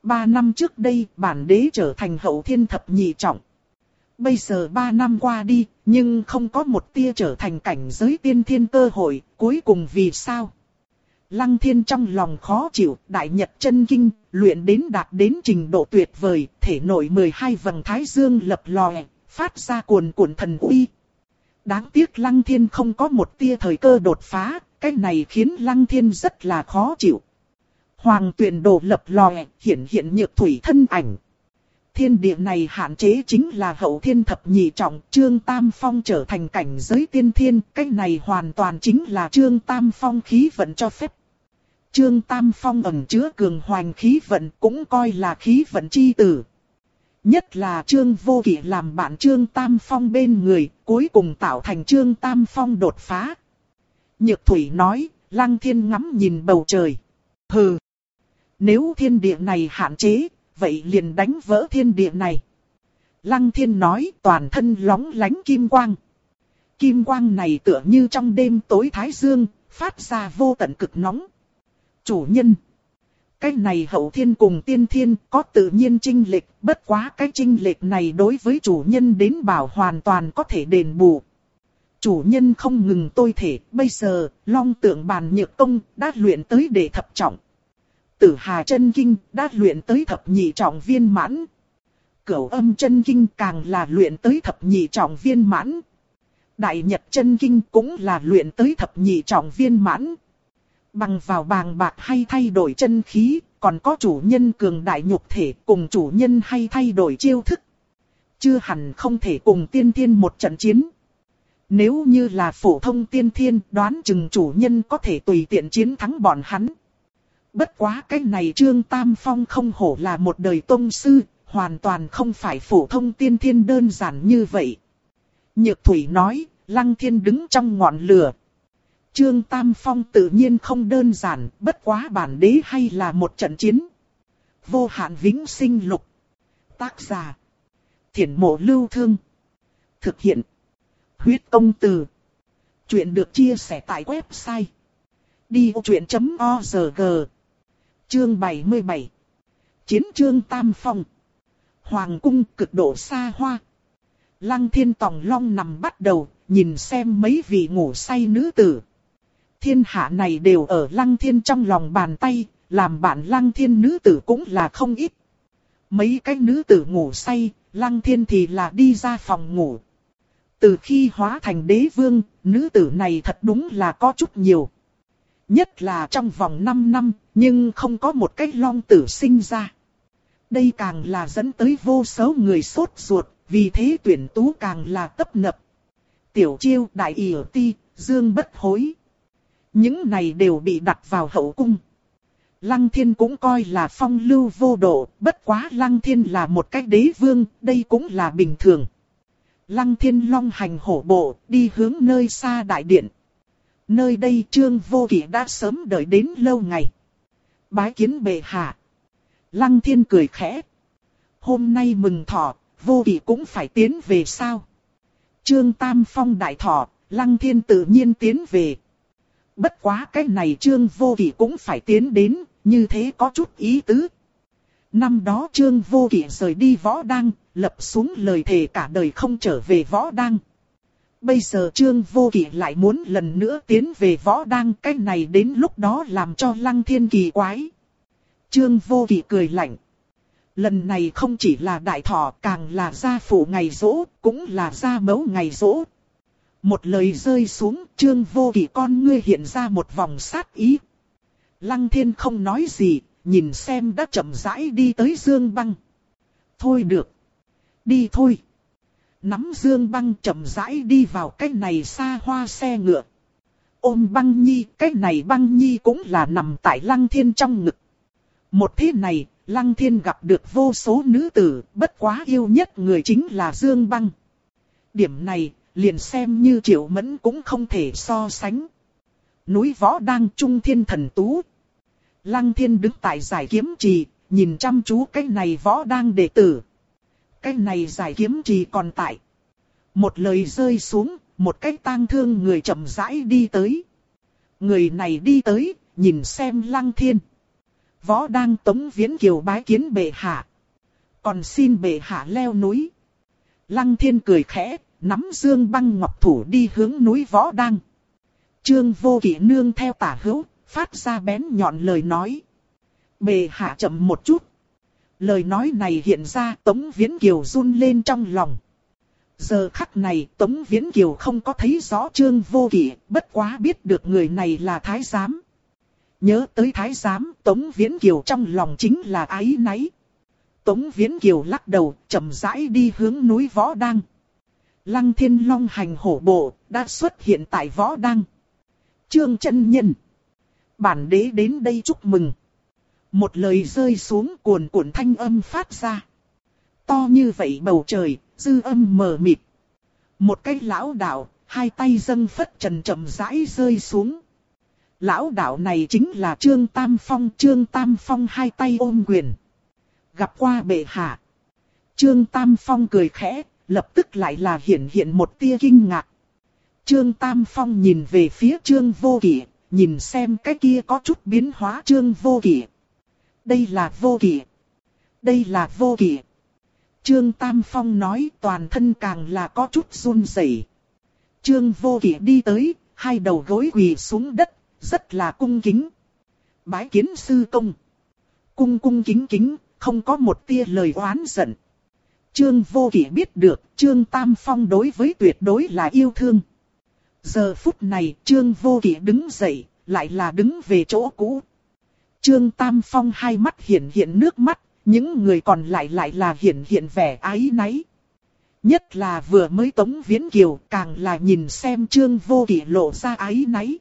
Ba năm trước đây, bản đế trở thành hậu thiên thập nhị trọng. Bây giờ ba năm qua đi, nhưng không có một tia trở thành cảnh giới tiên thiên cơ hội, cuối cùng vì sao? Lăng thiên trong lòng khó chịu, đại nhật chân kinh, luyện đến đạt đến trình độ tuyệt vời, thể nội 12 vầng thái dương lập lòe, phát ra cuồn cuộn thần uy. Đáng tiếc lăng thiên không có một tia thời cơ đột phá, cái này khiến lăng thiên rất là khó chịu. Hoàng tuyển đồ lập lòe, hiện hiện nhược thủy thân ảnh. Thiên địa này hạn chế chính là hậu thiên thập nhị trọng, Trương Tam Phong trở thành cảnh giới tiên thiên, cái này hoàn toàn chính là Trương Tam Phong khí vận cho phép. Trương Tam Phong ẩn chứa cường hoành khí vận cũng coi là khí vận chi tử. Nhất là Trương Vô Kỵ làm bạn Trương Tam Phong bên người, cuối cùng tạo thành Trương Tam Phong đột phá. Nhược Thủy nói, Lăng Thiên ngắm nhìn bầu trời. Hừ! Nếu thiên địa này hạn chế, vậy liền đánh vỡ thiên địa này. Lăng Thiên nói toàn thân lóng lánh kim quang. Kim quang này tựa như trong đêm tối thái dương, phát ra vô tận cực nóng. Chủ nhân! Cái này hậu thiên cùng tiên thiên có tự nhiên trinh lệch, bất quá cái trinh lệch này đối với chủ nhân đến bảo hoàn toàn có thể đền bù. Chủ nhân không ngừng tôi thể, bây giờ, long tượng bàn nhược công đã luyện tới để thập trọng. Tử hà chân kinh đã luyện tới thập nhị trọng viên mãn. Cửu âm chân kinh càng là luyện tới thập nhị trọng viên mãn. Đại nhật chân kinh cũng là luyện tới thập nhị trọng viên mãn. Bằng vào bàng bạc hay thay đổi chân khí, còn có chủ nhân cường đại nhục thể cùng chủ nhân hay thay đổi chiêu thức. Chưa hẳn không thể cùng tiên thiên một trận chiến. Nếu như là phổ thông tiên thiên đoán chừng chủ nhân có thể tùy tiện chiến thắng bọn hắn. Bất quá cái này Trương Tam Phong không hổ là một đời tông sư, hoàn toàn không phải phổ thông tiên thiên đơn giản như vậy. Nhược Thủy nói, Lăng Thiên đứng trong ngọn lửa, Trương Tam Phong tự nhiên không đơn giản, bất quá bản đế hay là một trận chiến. Vô hạn vĩnh sinh lục. Tác giả. Thiển mộ lưu thương. Thực hiện. Huyết công từ. Chuyện được chia sẻ tại website. Đi vô chuyện.org Chương 77 Chiến trương Tam Phong Hoàng cung cực độ xa hoa. Lăng thiên tòng long nằm bắt đầu, nhìn xem mấy vị ngủ say nữ tử. Thiên hạ này đều ở lăng thiên trong lòng bàn tay, làm bạn lăng thiên nữ tử cũng là không ít. Mấy cái nữ tử ngủ say, lăng thiên thì là đi ra phòng ngủ. Từ khi hóa thành đế vương, nữ tử này thật đúng là có chút nhiều. Nhất là trong vòng 5 năm, nhưng không có một cái long tử sinh ra. Đây càng là dẫn tới vô số người sốt ruột, vì thế tuyển tú càng là tấp nập. Tiểu chiêu đại ỉ ti, dương bất hối. Những này đều bị đặt vào hậu cung. Lăng thiên cũng coi là phong lưu vô độ, bất quá lăng thiên là một cách đế vương, đây cũng là bình thường. Lăng thiên long hành hổ bộ, đi hướng nơi xa đại điện. Nơi đây trương vô kỷ đã sớm đợi đến lâu ngày. Bái kiến bệ hạ. Lăng thiên cười khẽ. Hôm nay mừng thọ, vô kỷ cũng phải tiến về sao? Trương Tam Phong đại thọ, lăng thiên tự nhiên tiến về. Bất quá cái này trương vô kỷ cũng phải tiến đến, như thế có chút ý tứ. Năm đó trương vô kỷ rời đi võ đăng, lập xuống lời thề cả đời không trở về võ đăng. Bây giờ trương vô Kỵ lại muốn lần nữa tiến về võ đăng, cái này đến lúc đó làm cho lăng thiên kỳ quái. Trương vô Kỵ cười lạnh. Lần này không chỉ là đại thọ càng là gia phụ ngày rỗ, cũng là gia mẫu ngày rỗ, một lời rơi xuống, trương vô Kỵ con ngươi hiện ra một vòng sát ý. Lăng thiên không nói gì, nhìn xem đã chậm rãi đi tới dương băng. Thôi được. Đi thôi. Nắm dương băng chậm rãi đi vào cái này xa hoa xe ngựa. Ôm băng nhi, cái này băng nhi cũng là nằm tại lăng thiên trong ngực. Một thế này, lăng thiên gặp được vô số nữ tử, bất quá yêu nhất người chính là Dương Băng. Điểm này, liền xem như triệu mẫn cũng không thể so sánh. Núi võ đang trung thiên thần tú. Lăng thiên đứng tại giải kiếm trì, nhìn chăm chú cái này võ đang đệ tử. Cái này giải kiếm trì còn tại. Một lời rơi xuống, một cái tang thương người chậm rãi đi tới. Người này đi tới, nhìn xem lăng thiên. Võ đang tống viễn kiều bái kiến bệ hạ. Còn xin bệ hạ leo núi. Lăng thiên cười khẽ, nắm dương băng ngọc thủ đi hướng núi võ đang. Trương vô kỵ nương theo tả hữu, phát ra bén nhọn lời nói. Bề hạ chậm một chút. Lời nói này hiện ra Tống Viễn Kiều run lên trong lòng. Giờ khắc này Tống Viễn Kiều không có thấy rõ Trương Vô Kỵ, bất quá biết được người này là Thái Giám. Nhớ tới Thái Giám, Tống Viễn Kiều trong lòng chính là ái náy. Tống Viễn Kiều lắc đầu, chậm rãi đi hướng núi Võ Đăng. Lăng Thiên Long hành hổ bộ, đã xuất hiện tại Võ Đăng. Trương chân Nhân. Bản đế đến đây chúc mừng. Một lời rơi xuống cuồn cuộn thanh âm phát ra. To như vậy bầu trời, dư âm mờ mịt. Một cái lão đạo, hai tay dâng phất trần chậm rãi rơi xuống. Lão đạo này chính là Trương Tam Phong. Trương Tam Phong hai tay ôm quyền. Gặp qua bệ hạ. Trương Tam Phong cười khẽ, lập tức lại là hiện hiện một tia kinh ngạc. Trương Tam Phong nhìn về phía Trương Vô kỷ nhìn xem cái kia có chút biến hóa Trương Vô kỷ đây là Vô kỷ. Đây là Vô kỷ. Trương Tam Phong nói toàn thân càng là có chút run rẩy. Trương Vô kỷ đi tới, hai đầu gối quỳ xuống đất, rất là cung kính. Bái kiến sư công. Cung cung kính kính, không có một tia lời oán giận. Trương Vô Kỷ biết được, Trương Tam Phong đối với tuyệt đối là yêu thương. Giờ phút này, Trương Vô Kỷ đứng dậy, lại là đứng về chỗ cũ. Trương Tam Phong hai mắt hiện hiện nước mắt, những người còn lại lại là hiện hiện vẻ ái náy. Nhất là vừa mới Tống Viễn Kiều càng là nhìn xem Trương Vô Kỵ lộ ra ái náy.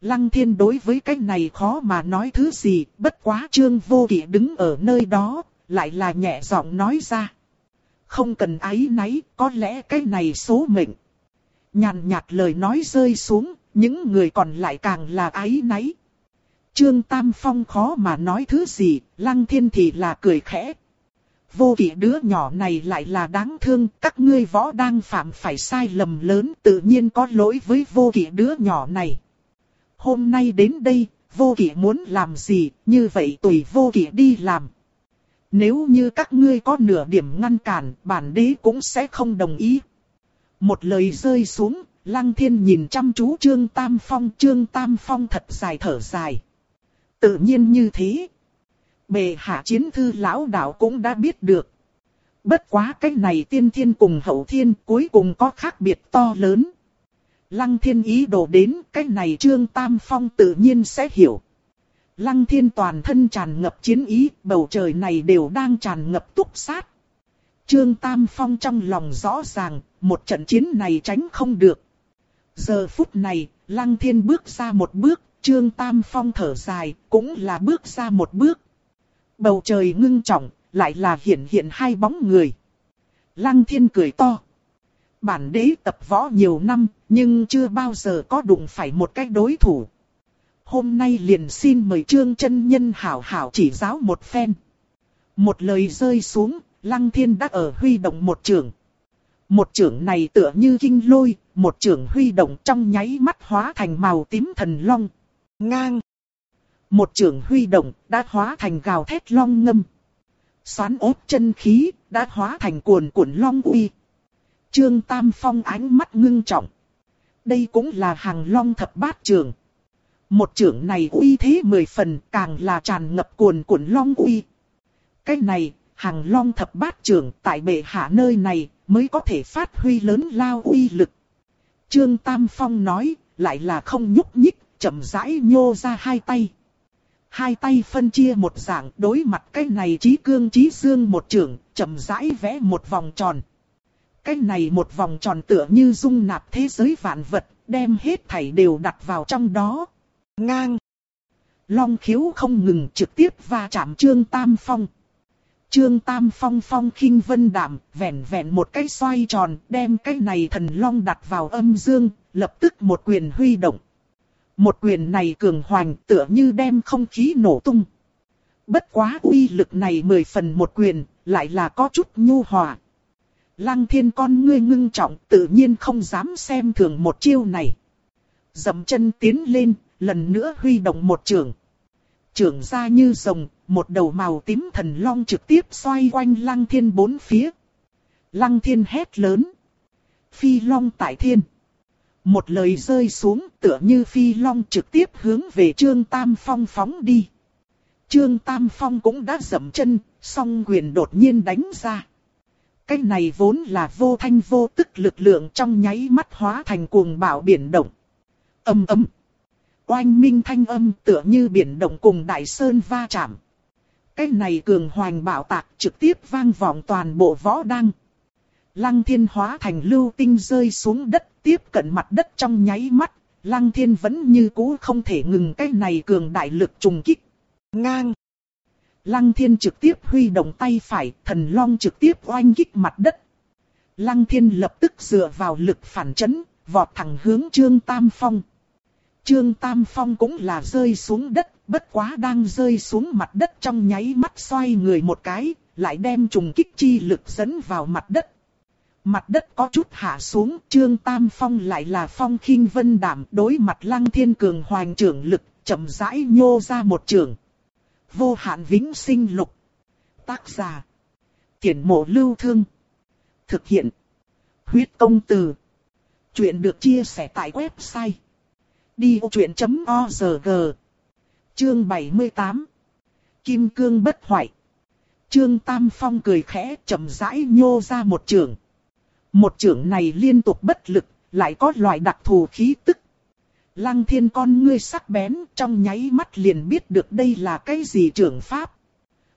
Lăng thiên đối với cái này khó mà nói thứ gì, bất quá Trương Vô Kỵ đứng ở nơi đó, lại là nhẹ giọng nói ra. Không cần ái náy, có lẽ cái này số mệnh. Nhàn nhạt lời nói rơi xuống, những người còn lại càng là ái náy. Trương Tam Phong khó mà nói thứ gì, Lăng Thiên thì là cười khẽ. Vô kỷ đứa nhỏ này lại là đáng thương, các ngươi võ đang phạm phải sai lầm lớn tự nhiên có lỗi với vô kỷ đứa nhỏ này. Hôm nay đến đây, vô kỷ muốn làm gì, như vậy tùy vô kỷ đi làm. Nếu như các ngươi có nửa điểm ngăn cản, bản đế cũng sẽ không đồng ý. Một lời rơi xuống, Lăng Thiên nhìn chăm chú Trương Tam Phong. Trương Tam Phong thật dài thở dài. Tự nhiên như thế. Bề hạ chiến thư lão đạo cũng đã biết được. Bất quá cái này tiên thiên cùng hậu thiên cuối cùng có khác biệt to lớn. Lăng thiên ý đồ đến cái này Trương Tam Phong tự nhiên sẽ hiểu. Lăng thiên toàn thân tràn ngập chiến ý, bầu trời này đều đang tràn ngập túc sát. Trương Tam Phong trong lòng rõ ràng, một trận chiến này tránh không được. Giờ phút này, Lăng thiên bước ra một bước, Trương Tam Phong thở dài, cũng là bước ra một bước. Bầu trời ngưng trọng, lại là hiện hiện hai bóng người. Lăng thiên cười to. Bản đế tập võ nhiều năm, nhưng chưa bao giờ có đụng phải một cái đối thủ. Hôm nay liền xin mời Trương chân Nhân hảo hảo chỉ giáo một phen. Một lời rơi xuống, Lăng Thiên đã ở huy động một trường. Một trường này tựa như kinh lôi, một trường huy động trong nháy mắt hóa thành màu tím thần long. Ngang. Một trường huy động đã hóa thành gào thét long ngâm. Xoán ốp chân khí đã hóa thành cuồn cuộn long uy. Trương Tam Phong ánh mắt ngưng trọng. Đây cũng là hàng long thập bát trường. Một trưởng này uy thế mười phần càng là tràn ngập cuồn cuộn long uy. Cái này, hàng long thập bát trường tại bệ hạ nơi này mới có thể phát huy lớn lao uy lực. Trương Tam Phong nói, lại là không nhúc nhích, chậm rãi nhô ra hai tay. Hai tay phân chia một dạng đối mặt cái này trí cương trí dương một trường, chậm rãi vẽ một vòng tròn. Cái này một vòng tròn tựa như dung nạp thế giới vạn vật, đem hết thảy đều đặt vào trong đó. Ngang. Long khiếu không ngừng trực tiếp va chạm Trương Tam Phong. Trương Tam Phong phong khinh vân đạm, vẹn vẹn một cái xoay tròn, đem cái này thần long đặt vào âm dương, lập tức một quyền huy động. Một quyền này cường hoành tựa như đem không khí nổ tung. Bất quá uy lực này mười phần một quyền, lại là có chút nhu hòa. Lăng thiên con ngươi ngưng trọng tự nhiên không dám xem thường một chiêu này. Dậm chân tiến lên, lần nữa huy động một trường. Trường ra như rồng, một đầu màu tím thần long trực tiếp xoay quanh lăng thiên bốn phía. Lăng thiên hét lớn. Phi long tại thiên. Một lời rơi xuống tựa như phi long trực tiếp hướng về Trương Tam Phong phóng đi. Trương Tam Phong cũng đã dậm chân, song quyền đột nhiên đánh ra. Cái này vốn là vô thanh vô tức lực lượng trong nháy mắt hóa thành cuồng bạo biển động. Âm âm, Oanh minh thanh âm tựa như biển động cùng đại sơn va chạm. Cái này cường hoành bạo tạc trực tiếp vang vọng toàn bộ võ đăng. Lăng thiên hóa thành lưu tinh rơi xuống đất tiếp cận mặt đất trong nháy mắt. Lăng thiên vẫn như cũ không thể ngừng cái này cường đại lực trùng kích. Ngang. Lăng thiên trực tiếp huy động tay phải, thần long trực tiếp oanh kích mặt đất. Lăng thiên lập tức dựa vào lực phản chấn, vọt thẳng hướng Trương Tam Phong. Trương Tam Phong cũng là rơi xuống đất, bất quá đang rơi xuống mặt đất trong nháy mắt xoay người một cái, lại đem trùng kích chi lực dẫn vào mặt đất. Mặt đất có chút hạ xuống, Trương Tam Phong lại là phong khinh vân đảm đối mặt lăng thiên cường hoành trưởng lực, chậm rãi nhô ra một trường. Vô hạn vĩnh sinh lục. Tác giả. Tiễn mộ lưu thương. Thực hiện. Huyết công từ. Chuyện được chia sẻ tại website. Đi vô chuyện.org Chương 78 Kim cương bất hoại Trương Tam Phong cười khẽ chậm rãi nhô ra một trường. Một trưởng này liên tục bất lực, lại có loại đặc thù khí tức. Lăng thiên con ngươi sắc bén trong nháy mắt liền biết được đây là cái gì trường pháp.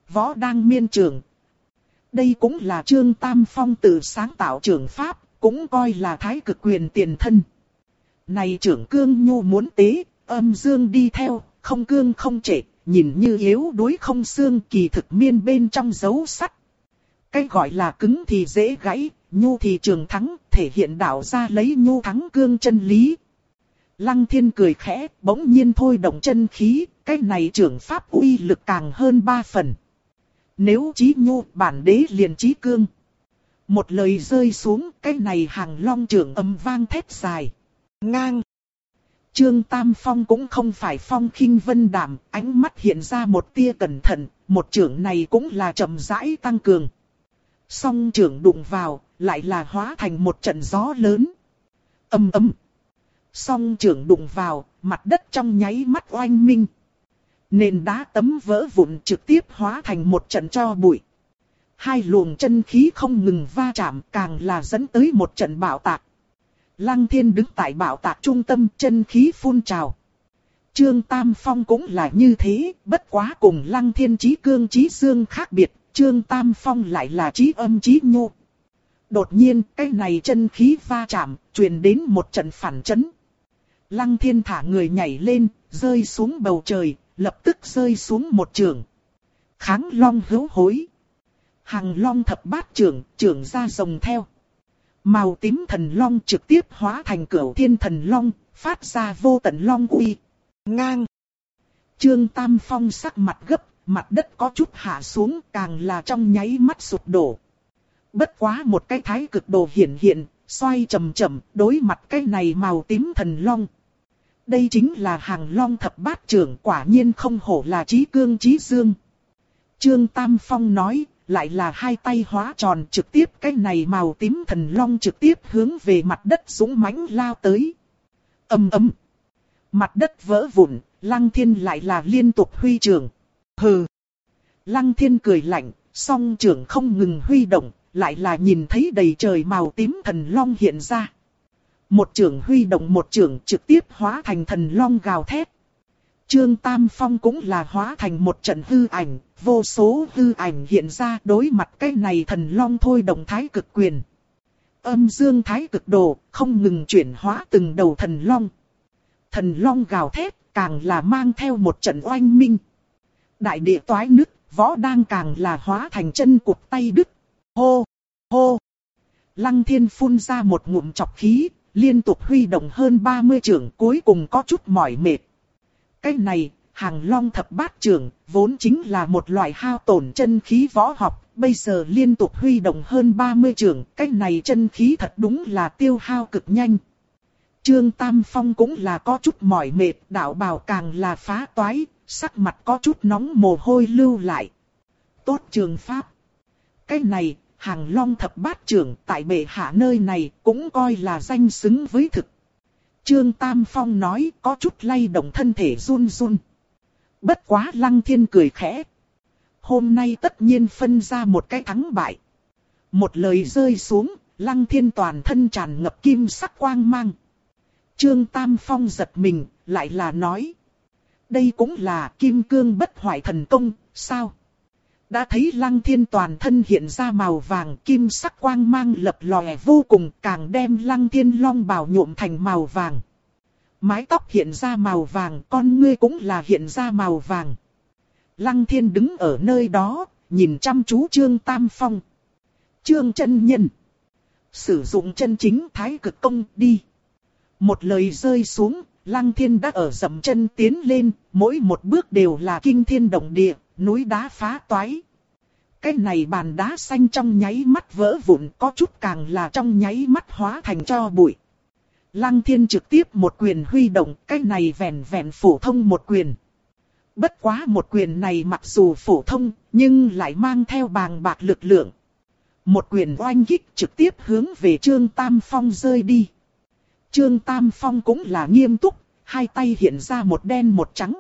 Võ đang miên trưởng, Đây cũng là Trương Tam Phong tự sáng tạo trường pháp, cũng coi là thái cực quyền tiền thân. Này trưởng cương nhu muốn tế, âm dương đi theo, không cương không trệ, nhìn như yếu đuối không xương kỳ thực miên bên trong dấu sắt. Cái gọi là cứng thì dễ gãy, nhu thì trường thắng, thể hiện đạo ra lấy nhu thắng cương chân lý. Lăng thiên cười khẽ, bỗng nhiên thôi động chân khí, cái này trưởng pháp uy lực càng hơn ba phần. Nếu trí nhu, bản đế liền trí cương. Một lời rơi xuống, cái này hàng long trưởng âm vang thét dài. Ngang. Trương Tam Phong cũng không phải phong khinh vân đảm, ánh mắt hiện ra một tia cẩn thận, một trưởng này cũng là chậm rãi tăng cường. Song trưởng đụng vào, lại là hóa thành một trận gió lớn. Âm âm, Song trưởng đụng vào, mặt đất trong nháy mắt oanh minh. Nền đá tấm vỡ vụn trực tiếp hóa thành một trận cho bụi. Hai luồng chân khí không ngừng va chạm càng là dẫn tới một trận bạo tạc. Lăng thiên đứng tại bạo tạc trung tâm chân khí phun trào. Trương Tam Phong cũng là như thế, bất quá cùng lăng thiên chí cương chí dương khác biệt, Trương Tam Phong lại là chí âm chí nhu. Đột nhiên, cái này chân khí va chạm, truyền đến một trận phản chấn. Lăng thiên thả người nhảy lên, rơi xuống bầu trời, lập tức rơi xuống một trường. Kháng long hữu hối. Hằng long thập bát trường trường ra rồng theo. Màu tím thần long trực tiếp hóa thành cửu thiên thần long, phát ra vô tận long uy. Ngang. Trương Tam Phong sắc mặt gấp, mặt đất có chút hạ xuống càng là trong nháy mắt sụp đổ. Bất quá một cái thái cực đồ hiển hiện, xoay chậm chậm, đối mặt cái này màu tím thần long. Đây chính là hàng long thập bát trưởng quả nhiên không hổ là trí cương trí dương. Trương Tam Phong nói, lại là hai tay hóa tròn trực tiếp cái này màu tím thần long trực tiếp hướng về mặt đất súng mãnh lao tới. ầm ầm, mặt đất vỡ vụn, lăng thiên lại là liên tục huy trường. Hừ, lăng thiên cười lạnh, song trường không ngừng huy động, lại là nhìn thấy đầy trời màu tím thần long hiện ra. Một trưởng huy động một trưởng trực tiếp hóa thành thần long gào thét. Trương Tam Phong cũng là hóa thành một trận hư ảnh, vô số hư ảnh hiện ra đối mặt cái này thần long thôi động thái cực quyền. âm dương thái cực đồ, không ngừng chuyển hóa từng đầu thần long. Thần long gào thét, càng là mang theo một trận oanh minh. Đại địa toái nứt, võ đang càng là hóa thành chân cụt tay đứt. Hô! Hô! Lăng thiên phun ra một ngụm chọc khí, liên tục huy động hơn 30 trưởng cuối cùng có chút mỏi mệt. Cái này, hàng long thập bát trưởng, vốn chính là một loại hao tổn chân khí võ học, bây giờ liên tục huy động hơn 30 trưởng, cái này chân khí thật đúng là tiêu hao cực nhanh. Trương Tam Phong cũng là có chút mỏi mệt, đạo bào càng là phá toái, sắc mặt có chút nóng mồ hôi lưu lại. Tốt trường pháp. Cái này, hàng long thập bát trưởng tại bệ hạ nơi này cũng coi là danh xứng với thực. Trương Tam Phong nói có chút lay động thân thể run run. Bất quá lăng thiên cười khẽ. Hôm nay tất nhiên phân ra một cái thắng bại. Một lời rơi xuống, lăng thiên toàn thân tràn ngập kim sắc quang mang. Trương Tam Phong giật mình, lại là nói. Đây cũng là kim cương bất hoại thần công, sao? Đã thấy lăng thiên toàn thân hiện ra màu vàng kim sắc quang mang lập lòe vô cùng càng đem lăng thiên long bào nhuộm thành màu vàng. Mái tóc hiện ra màu vàng, con ngươi cũng là hiện ra màu vàng. Lăng thiên đứng ở nơi đó, nhìn chăm chú Trương Tam Phong. Trương chân nhân. Sử dụng chân chính thái cực công đi. Một lời rơi xuống, Lăng thiên đã ở dầm chân tiến lên, mỗi một bước đều là kinh thiên động địa, núi đá phá toái. Cái này bàn đá xanh trong nháy mắt vỡ vụn có chút càng là trong nháy mắt hóa thành cho bụi. Lăng thiên trực tiếp một quyền huy động, cái này vẹn vẹn phổ thông một quyền. Bất quá một quyền này mặc dù phổ thông, nhưng lại mang theo bàng bạc lực lượng. Một quyền oanh kích trực tiếp hướng về Trương Tam Phong rơi đi. Trương Tam Phong cũng là nghiêm túc, hai tay hiện ra một đen một trắng.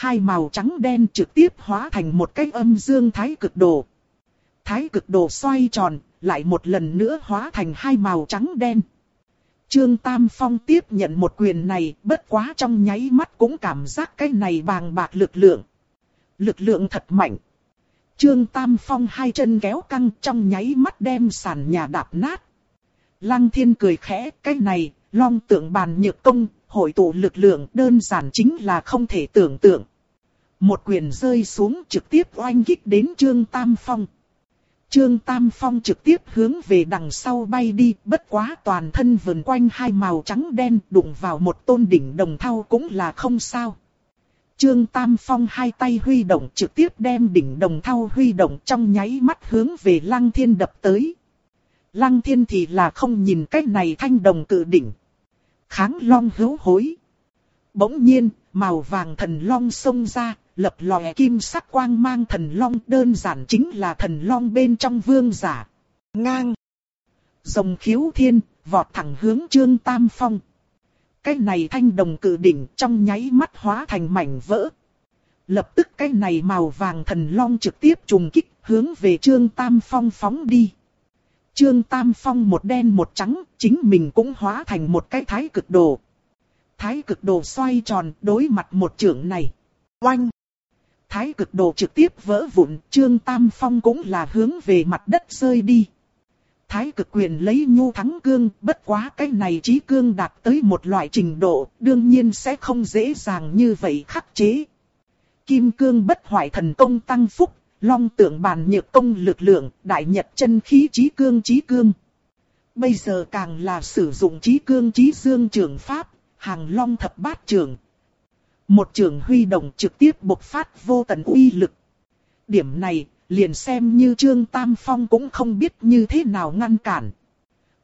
Hai màu trắng đen trực tiếp hóa thành một cái âm dương thái cực đồ. Thái cực đồ xoay tròn, lại một lần nữa hóa thành hai màu trắng đen. Trương Tam Phong tiếp nhận một quyền này, bất quá trong nháy mắt cũng cảm giác cái này bàng bạc lực lượng. Lực lượng thật mạnh. Trương Tam Phong hai chân kéo căng trong nháy mắt đem sàn nhà đạp nát. Lăng thiên cười khẽ, cái này, long tượng bàn nhược công, hội tụ lực lượng đơn giản chính là không thể tưởng tượng. Một quyền rơi xuống trực tiếp oanh kích đến Trương Tam Phong. Trương Tam Phong trực tiếp hướng về đằng sau bay đi, bất quá toàn thân vần quanh hai màu trắng đen đụng vào một tôn đỉnh đồng thau cũng là không sao. Trương Tam Phong hai tay huy động trực tiếp đem đỉnh đồng thau huy động trong nháy mắt hướng về Lăng Thiên đập tới. Lăng Thiên thì là không nhìn cách này thanh đồng cự đỉnh. Kháng long hữu hối. Bỗng nhiên, màu vàng thần long xông ra, lập lòe kim sắc quang mang thần long đơn giản chính là thần long bên trong vương giả. Ngang. Rồng khiếu thiên, vọt thẳng hướng trương tam phong. Cái này thanh đồng cử đỉnh trong nháy mắt hóa thành mảnh vỡ. Lập tức cái này màu vàng thần long trực tiếp trùng kích hướng về trương tam phong phóng đi. Trương Tam Phong một đen một trắng, chính mình cũng hóa thành một cái thái cực đồ. Thái cực đồ xoay tròn đối mặt một trưởng này. Oanh! Thái cực đồ trực tiếp vỡ vụn, Trương Tam Phong cũng là hướng về mặt đất rơi đi. Thái cực quyền lấy nhu thắng cương, bất quá cái này trí cương đạt tới một loại trình độ, đương nhiên sẽ không dễ dàng như vậy khắc chế. Kim cương bất hoại thần công tăng phúc, long tượng bàn nhược công lực lượng, đại nhật chân khí trí cương trí cương. Bây giờ càng là sử dụng trí cương trí dương trường pháp, hàng long thập bát trường. Một trường huy động trực tiếp bộc phát vô tận uy lực. Điểm này, liền xem như Trương Tam Phong cũng không biết như thế nào ngăn cản.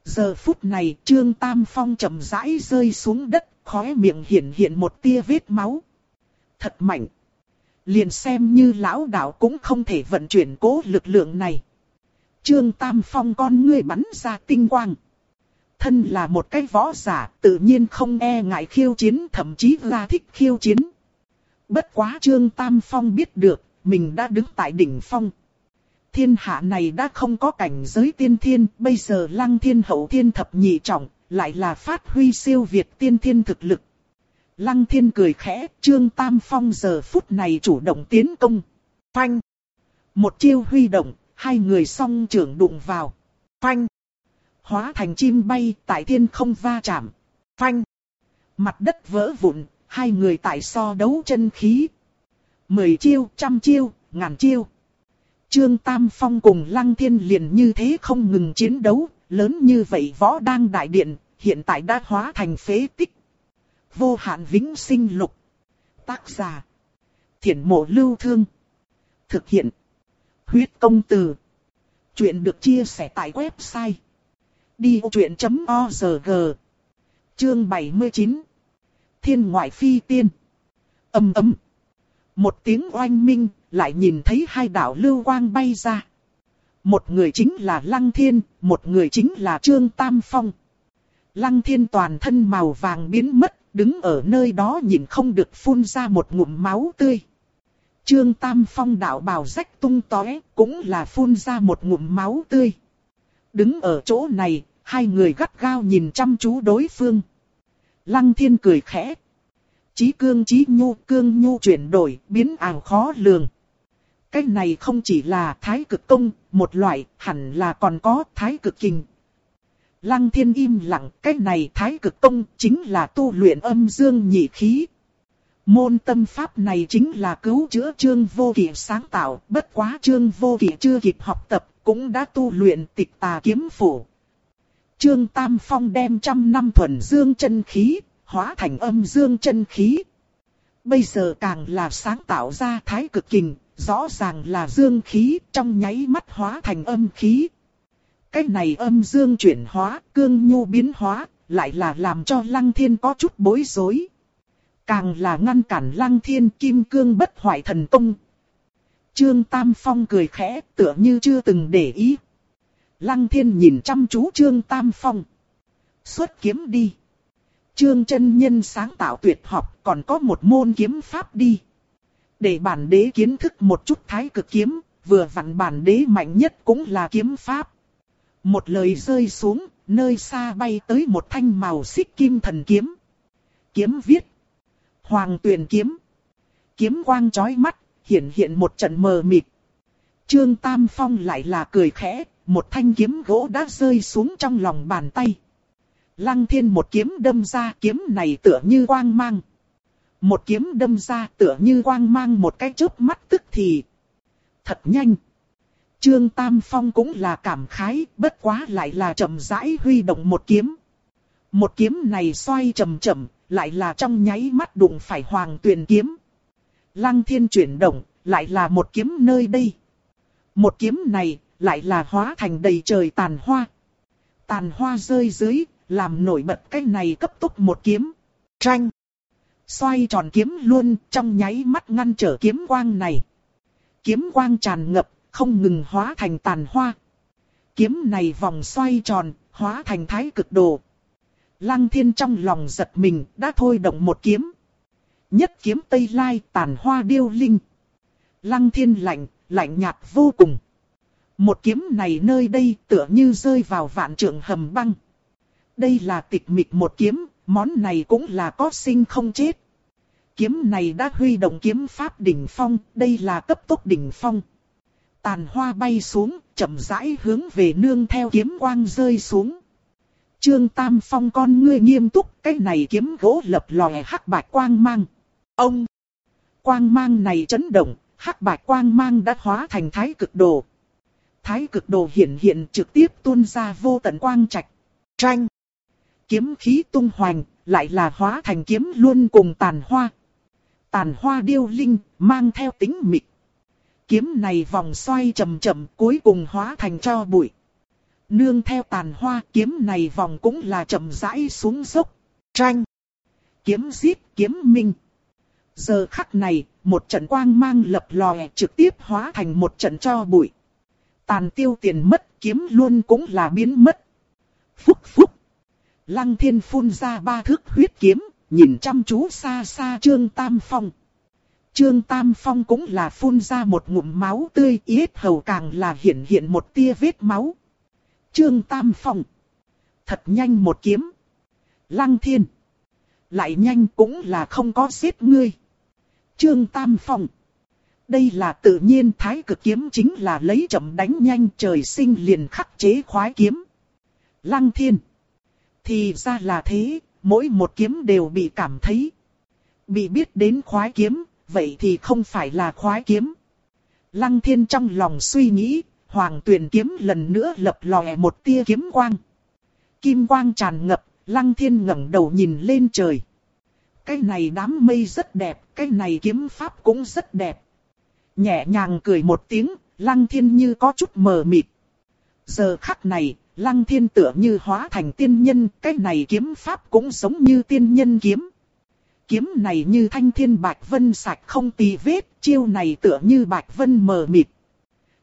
Giờ phút này Trương Tam Phong chậm rãi rơi xuống đất, khóe miệng hiện hiện một tia vết máu. Thật mạnh. Liền xem như lão đạo cũng không thể vận chuyển cố lực lượng này. Trương Tam Phong con ngươi bắn ra tinh quang. Thân là một cái võ giả, tự nhiên không e ngại khiêu chiến, thậm chí là thích khiêu chiến. Bất quá Trương Tam Phong biết được, mình đã đứng tại đỉnh phong. Thiên hạ này đã không có cảnh giới tiên thiên, bây giờ lăng thiên hậu thiên thập nhị trọng, lại là phát huy siêu việt tiên thiên thực lực. Lăng thiên cười khẽ, Trương Tam Phong giờ phút này chủ động tiến công. Phanh. Một chiêu huy động, hai người song trưởng đụng vào. Phanh hóa thành chim bay tại thiên không va chạm. Phanh! Mặt đất vỡ vụn, hai người tại so đấu chân khí. Mười chiêu, trăm chiêu, ngàn chiêu. Trương Tam Phong cùng Lăng Thiên liền như thế không ngừng chiến đấu, lớn như vậy võ đang đại điện, hiện tại đã hóa thành phế tích. Vô hạn vĩnh sinh lục. Tác giả. Thiển mộ lưu thương. Thực hiện. Huyết công từ. Chuyện được chia sẻ tại website. Đi vô chuyện.org Chương 79 Thiên ngoại phi tiên Âm ấm Một tiếng oanh minh lại nhìn thấy hai đạo lưu quang bay ra. Một người chính là Lăng Thiên, một người chính là Trương Tam Phong. Lăng Thiên toàn thân màu vàng biến mất, đứng ở nơi đó nhìn không được phun ra một ngụm máu tươi. Trương Tam Phong đạo bào rách tung tóe, cũng là phun ra một ngụm máu tươi. Đứng ở chỗ này, hai người gắt gao nhìn chăm chú đối phương. Lăng Thiên cười khẽ. Chí cương chí nhu, cương nhu chuyển đổi, biến ảo khó lường. Cái này không chỉ là thái cực công, một loại, hẳn là còn có thái cực kình. Lăng thiên im lặng, cái này thái cực công chính là tu luyện âm dương nhị khí. Môn tâm pháp này chính là cứu chữa trương vô kỷ sáng tạo, bất quá trương vô kỷ chưa kịp học tập, cũng đã tu luyện tịch tà kiếm phủ. Trương Tam Phong đem trăm năm thuần dương chân khí, hóa thành âm dương chân khí. Bây giờ càng là sáng tạo ra thái cực kình, rõ ràng là dương khí trong nháy mắt hóa thành âm khí. Cái này âm dương chuyển hóa, cương nhu biến hóa, lại là làm cho lăng thiên có chút bối rối. Càng là ngăn cản lăng thiên kim cương bất hoại thần công. Trương Tam Phong cười khẽ tựa như chưa từng để ý. Lăng thiên nhìn chăm chú Trương Tam Phong. Xuất kiếm đi. Trương chân nhân sáng tạo tuyệt học còn có một môn kiếm pháp đi. Để bản đế kiến thức một chút thái cực kiếm, vừa vặn bản đế mạnh nhất cũng là kiếm pháp. Một lời rơi xuống, nơi xa bay tới một thanh màu xích kim thần kiếm. Kiếm viết. Hoàng tuyền kiếm. Kiếm quang chói mắt, hiện hiện một trận mờ mịt. Trương Tam Phong lại là cười khẽ, một thanh kiếm gỗ đã rơi xuống trong lòng bàn tay. Lăng thiên một kiếm đâm ra kiếm này tựa như quang mang. Một kiếm đâm ra tựa như quang mang một cái chớp mắt tức thì. Thật nhanh. Trương Tam Phong cũng là cảm khái, bất quá lại là chậm rãi huy động một kiếm. Một kiếm này xoay chậm chậm, lại là trong nháy mắt đụng phải hoàng tuyền kiếm. Lăng thiên chuyển động, lại là một kiếm nơi đây. Một kiếm này, lại là hóa thành đầy trời tàn hoa. Tàn hoa rơi dưới, làm nổi bật cái này cấp tốc một kiếm. Tranh. Xoay tròn kiếm luôn trong nháy mắt ngăn trở kiếm quang này. Kiếm quang tràn ngập, không ngừng hóa thành tàn hoa. Kiếm này vòng xoay tròn, hóa thành thái cực đồ. Lăng thiên trong lòng giật mình, đã thôi động một kiếm. Nhất kiếm tây lai tàn hoa điêu linh. Lăng thiên lạnh, lạnh nhạt vô cùng. Một kiếm này nơi đây tựa như rơi vào vạn trượng hầm băng. Đây là tịch mịch một kiếm, món này cũng là có sinh không chết. Kiếm này đã huy động kiếm pháp đỉnh phong, đây là cấp tốc đỉnh phong. Tàn hoa bay xuống, chậm rãi hướng về nương theo kiếm quang rơi xuống. Trương Tam Phong con ngươi nghiêm túc, cái này kiếm gỗ lập lòe hắc bạch quang mang. Ông! Quang mang này chấn động, hắc bạch quang mang đã hóa thành thái cực đồ. Thái cực đồ hiện hiện trực tiếp tuôn ra vô tận quang trạch. Tranh! Kiếm khí tung hoành, lại là hóa thành kiếm luôn cùng tàn hoa. Tàn hoa điêu linh, mang theo tính mịt. Kiếm này vòng xoay chậm chậm cuối cùng hóa thành cho bụi. Nương theo tàn hoa kiếm này vòng cũng là chậm rãi xuống dốc. Tranh. Kiếm giết kiếm minh. Giờ khắc này, một trận quang mang lập lòe trực tiếp hóa thành một trận cho bụi. Tàn tiêu tiền mất kiếm luôn cũng là biến mất. Phúc phúc. Lăng thiên phun ra ba thước huyết kiếm, nhìn chăm chú xa xa Trương Tam Phong. Trương Tam Phong cũng là phun ra một ngụm máu tươi yết hầu càng là hiện hiện một tia vết máu. Trương Tam Phong. Thật nhanh một kiếm. Lăng thiên. Lại nhanh cũng là không có giết ngươi. Trương Tam Phong. Đây là tự nhiên thái cực kiếm chính là lấy chậm đánh nhanh trời sinh liền khắc chế khoái kiếm. Lăng thiên. Thì ra là thế, mỗi một kiếm đều bị cảm thấy. Bị biết đến khoái kiếm, vậy thì không phải là khoái kiếm. Lăng thiên trong lòng suy nghĩ, hoàng tuyển kiếm lần nữa lập lòe một tia kiếm quang. Kim quang tràn ngập, lăng thiên ngẩng đầu nhìn lên trời. Cái này đám mây rất đẹp, cái này kiếm pháp cũng rất đẹp. Nhẹ nhàng cười một tiếng, lăng thiên như có chút mờ mịt. Giờ khắc này, lăng thiên tựa như hóa thành tiên nhân, cái này kiếm pháp cũng giống như tiên nhân kiếm. Kiếm này như thanh thiên bạch vân sạch không tì vết, chiêu này tựa như bạch vân mờ mịt.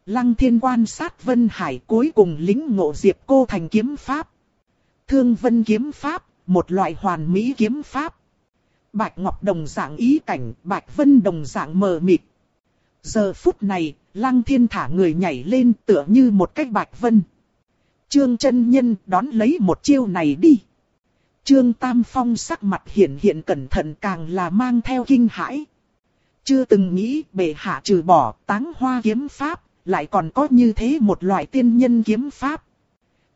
Lăng thiên quan sát vân hải cuối cùng lính ngộ diệp cô thành kiếm pháp. Thương vân kiếm pháp, một loại hoàn mỹ kiếm pháp. Bạch Ngọc đồng dạng ý cảnh, Bạch Vân đồng dạng mờ mịt. Giờ phút này, Lăng Thiên thả người nhảy lên tựa như một cách Bạch Vân. Trương chân nhân đón lấy một chiêu này đi. Trương Tam Phong sắc mặt hiện hiện cẩn thận càng là mang theo kinh hãi. Chưa từng nghĩ bệ hạ trừ bỏ táng hoa kiếm pháp, lại còn có như thế một loại tiên nhân kiếm pháp.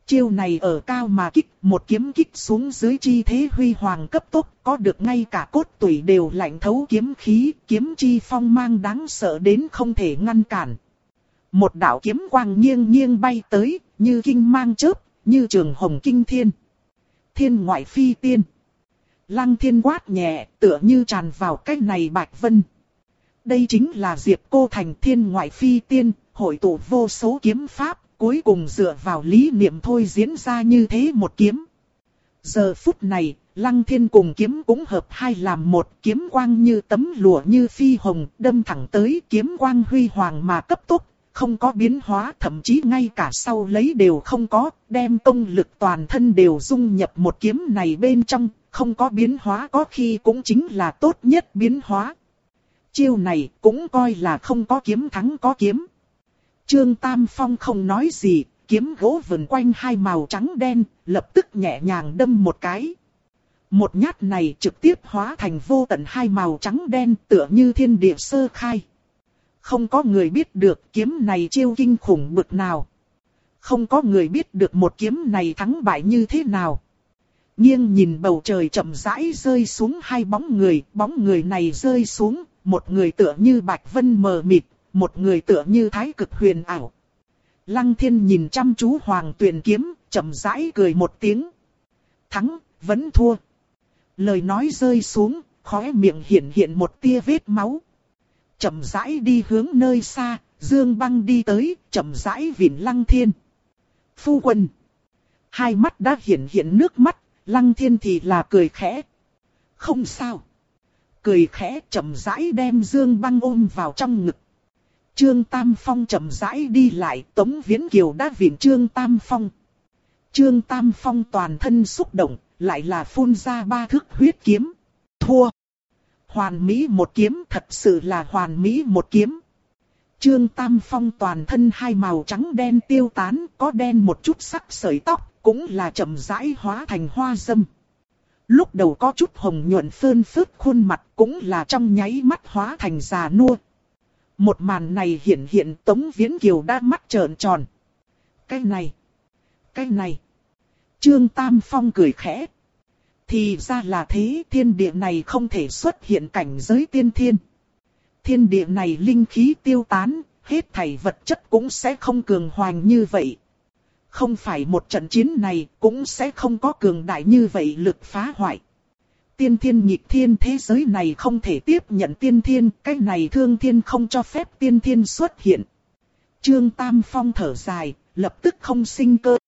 Chiêu này ở cao mà kích, một kiếm kích xuống dưới chi thế huy hoàng cấp tốc, có được ngay cả cốt tủy đều lạnh thấu kiếm khí, kiếm chi phong mang đáng sợ đến không thể ngăn cản. Một đạo kiếm quang nghiêng nghiêng bay tới, như kinh mang chớp, như trường hồng kinh thiên. Thiên ngoại phi tiên. Lăng thiên quát nhẹ, tựa như tràn vào cái này bạch vân. Đây chính là Diệp Cô Thành thiên ngoại phi tiên, hội tụ vô số kiếm pháp, cuối cùng dựa vào lý niệm thôi diễn ra như thế một kiếm. Giờ phút này, Lăng Thiên cùng kiếm cũng hợp hai làm một kiếm quang như tấm lụa như phi hồng đâm thẳng tới kiếm quang huy hoàng mà cấp tốc, không có biến hóa thậm chí ngay cả sau lấy đều không có, đem công lực toàn thân đều dung nhập một kiếm này bên trong, không có biến hóa có khi cũng chính là tốt nhất biến hóa. Chiêu này cũng coi là không có kiếm thắng có kiếm. Trương Tam Phong không nói gì, kiếm gỗ vần quanh hai màu trắng đen, lập tức nhẹ nhàng đâm một cái. Một nhát này trực tiếp hóa thành vô tận hai màu trắng đen tựa như thiên địa sơ khai. Không có người biết được kiếm này chiêu kinh khủng bực nào. Không có người biết được một kiếm này thắng bại như thế nào. Nghiêng nhìn bầu trời chậm rãi rơi xuống hai bóng người, bóng người này rơi xuống, một người tựa như bạch vân mờ mịt, một người tựa như thái cực huyền ảo. Lăng thiên nhìn chăm chú hoàng tuyển kiếm, chậm rãi cười một tiếng. Thắng, vẫn thua. Lời nói rơi xuống, khóe miệng hiện hiện một tia vết máu. Chậm rãi đi hướng nơi xa, dương băng đi tới, chậm rãi vịn lăng thiên. Phu quân. Hai mắt đã hiện hiện nước mắt, lăng thiên thì là cười khẽ. Không sao. Cười khẽ chậm rãi đem dương băng ôm vào trong ngực. Trương Tam Phong chậm rãi đi lại, Tống Viễn Kiều đã viện Trương Tam Phong. Trương Tam Phong toàn thân xúc động, lại là phun ra ba thước huyết kiếm. Thua. Hoàn Mỹ một kiếm thật sự là hoàn Mỹ một kiếm. Trương Tam Phong toàn thân hai màu trắng đen tiêu tán, có đen một chút sắc sợi tóc, cũng là chậm rãi hóa thành hoa dâm. Lúc đầu có chút hồng nhuận phơn phớt khuôn mặt cũng là trong nháy mắt hóa thành già nua, một màn này hiện hiện Tống Viễn Kiều đã mắt trợn tròn. Cái này, cái này. Trương Tam Phong cười khẽ. Thì ra là thế thiên địa này không thể xuất hiện cảnh giới tiên thiên. Thiên địa này linh khí tiêu tán, hết thảy vật chất cũng sẽ không cường hoành như vậy. Không phải một trận chiến này cũng sẽ không có cường đại như vậy lực phá hoại tiên thiên nhịp thiên thế giới này không thể tiếp nhận tiên thiên, cái này thương thiên không cho phép tiên thiên xuất hiện. Trương Tam Phong thở dài, lập tức không sinh cơ.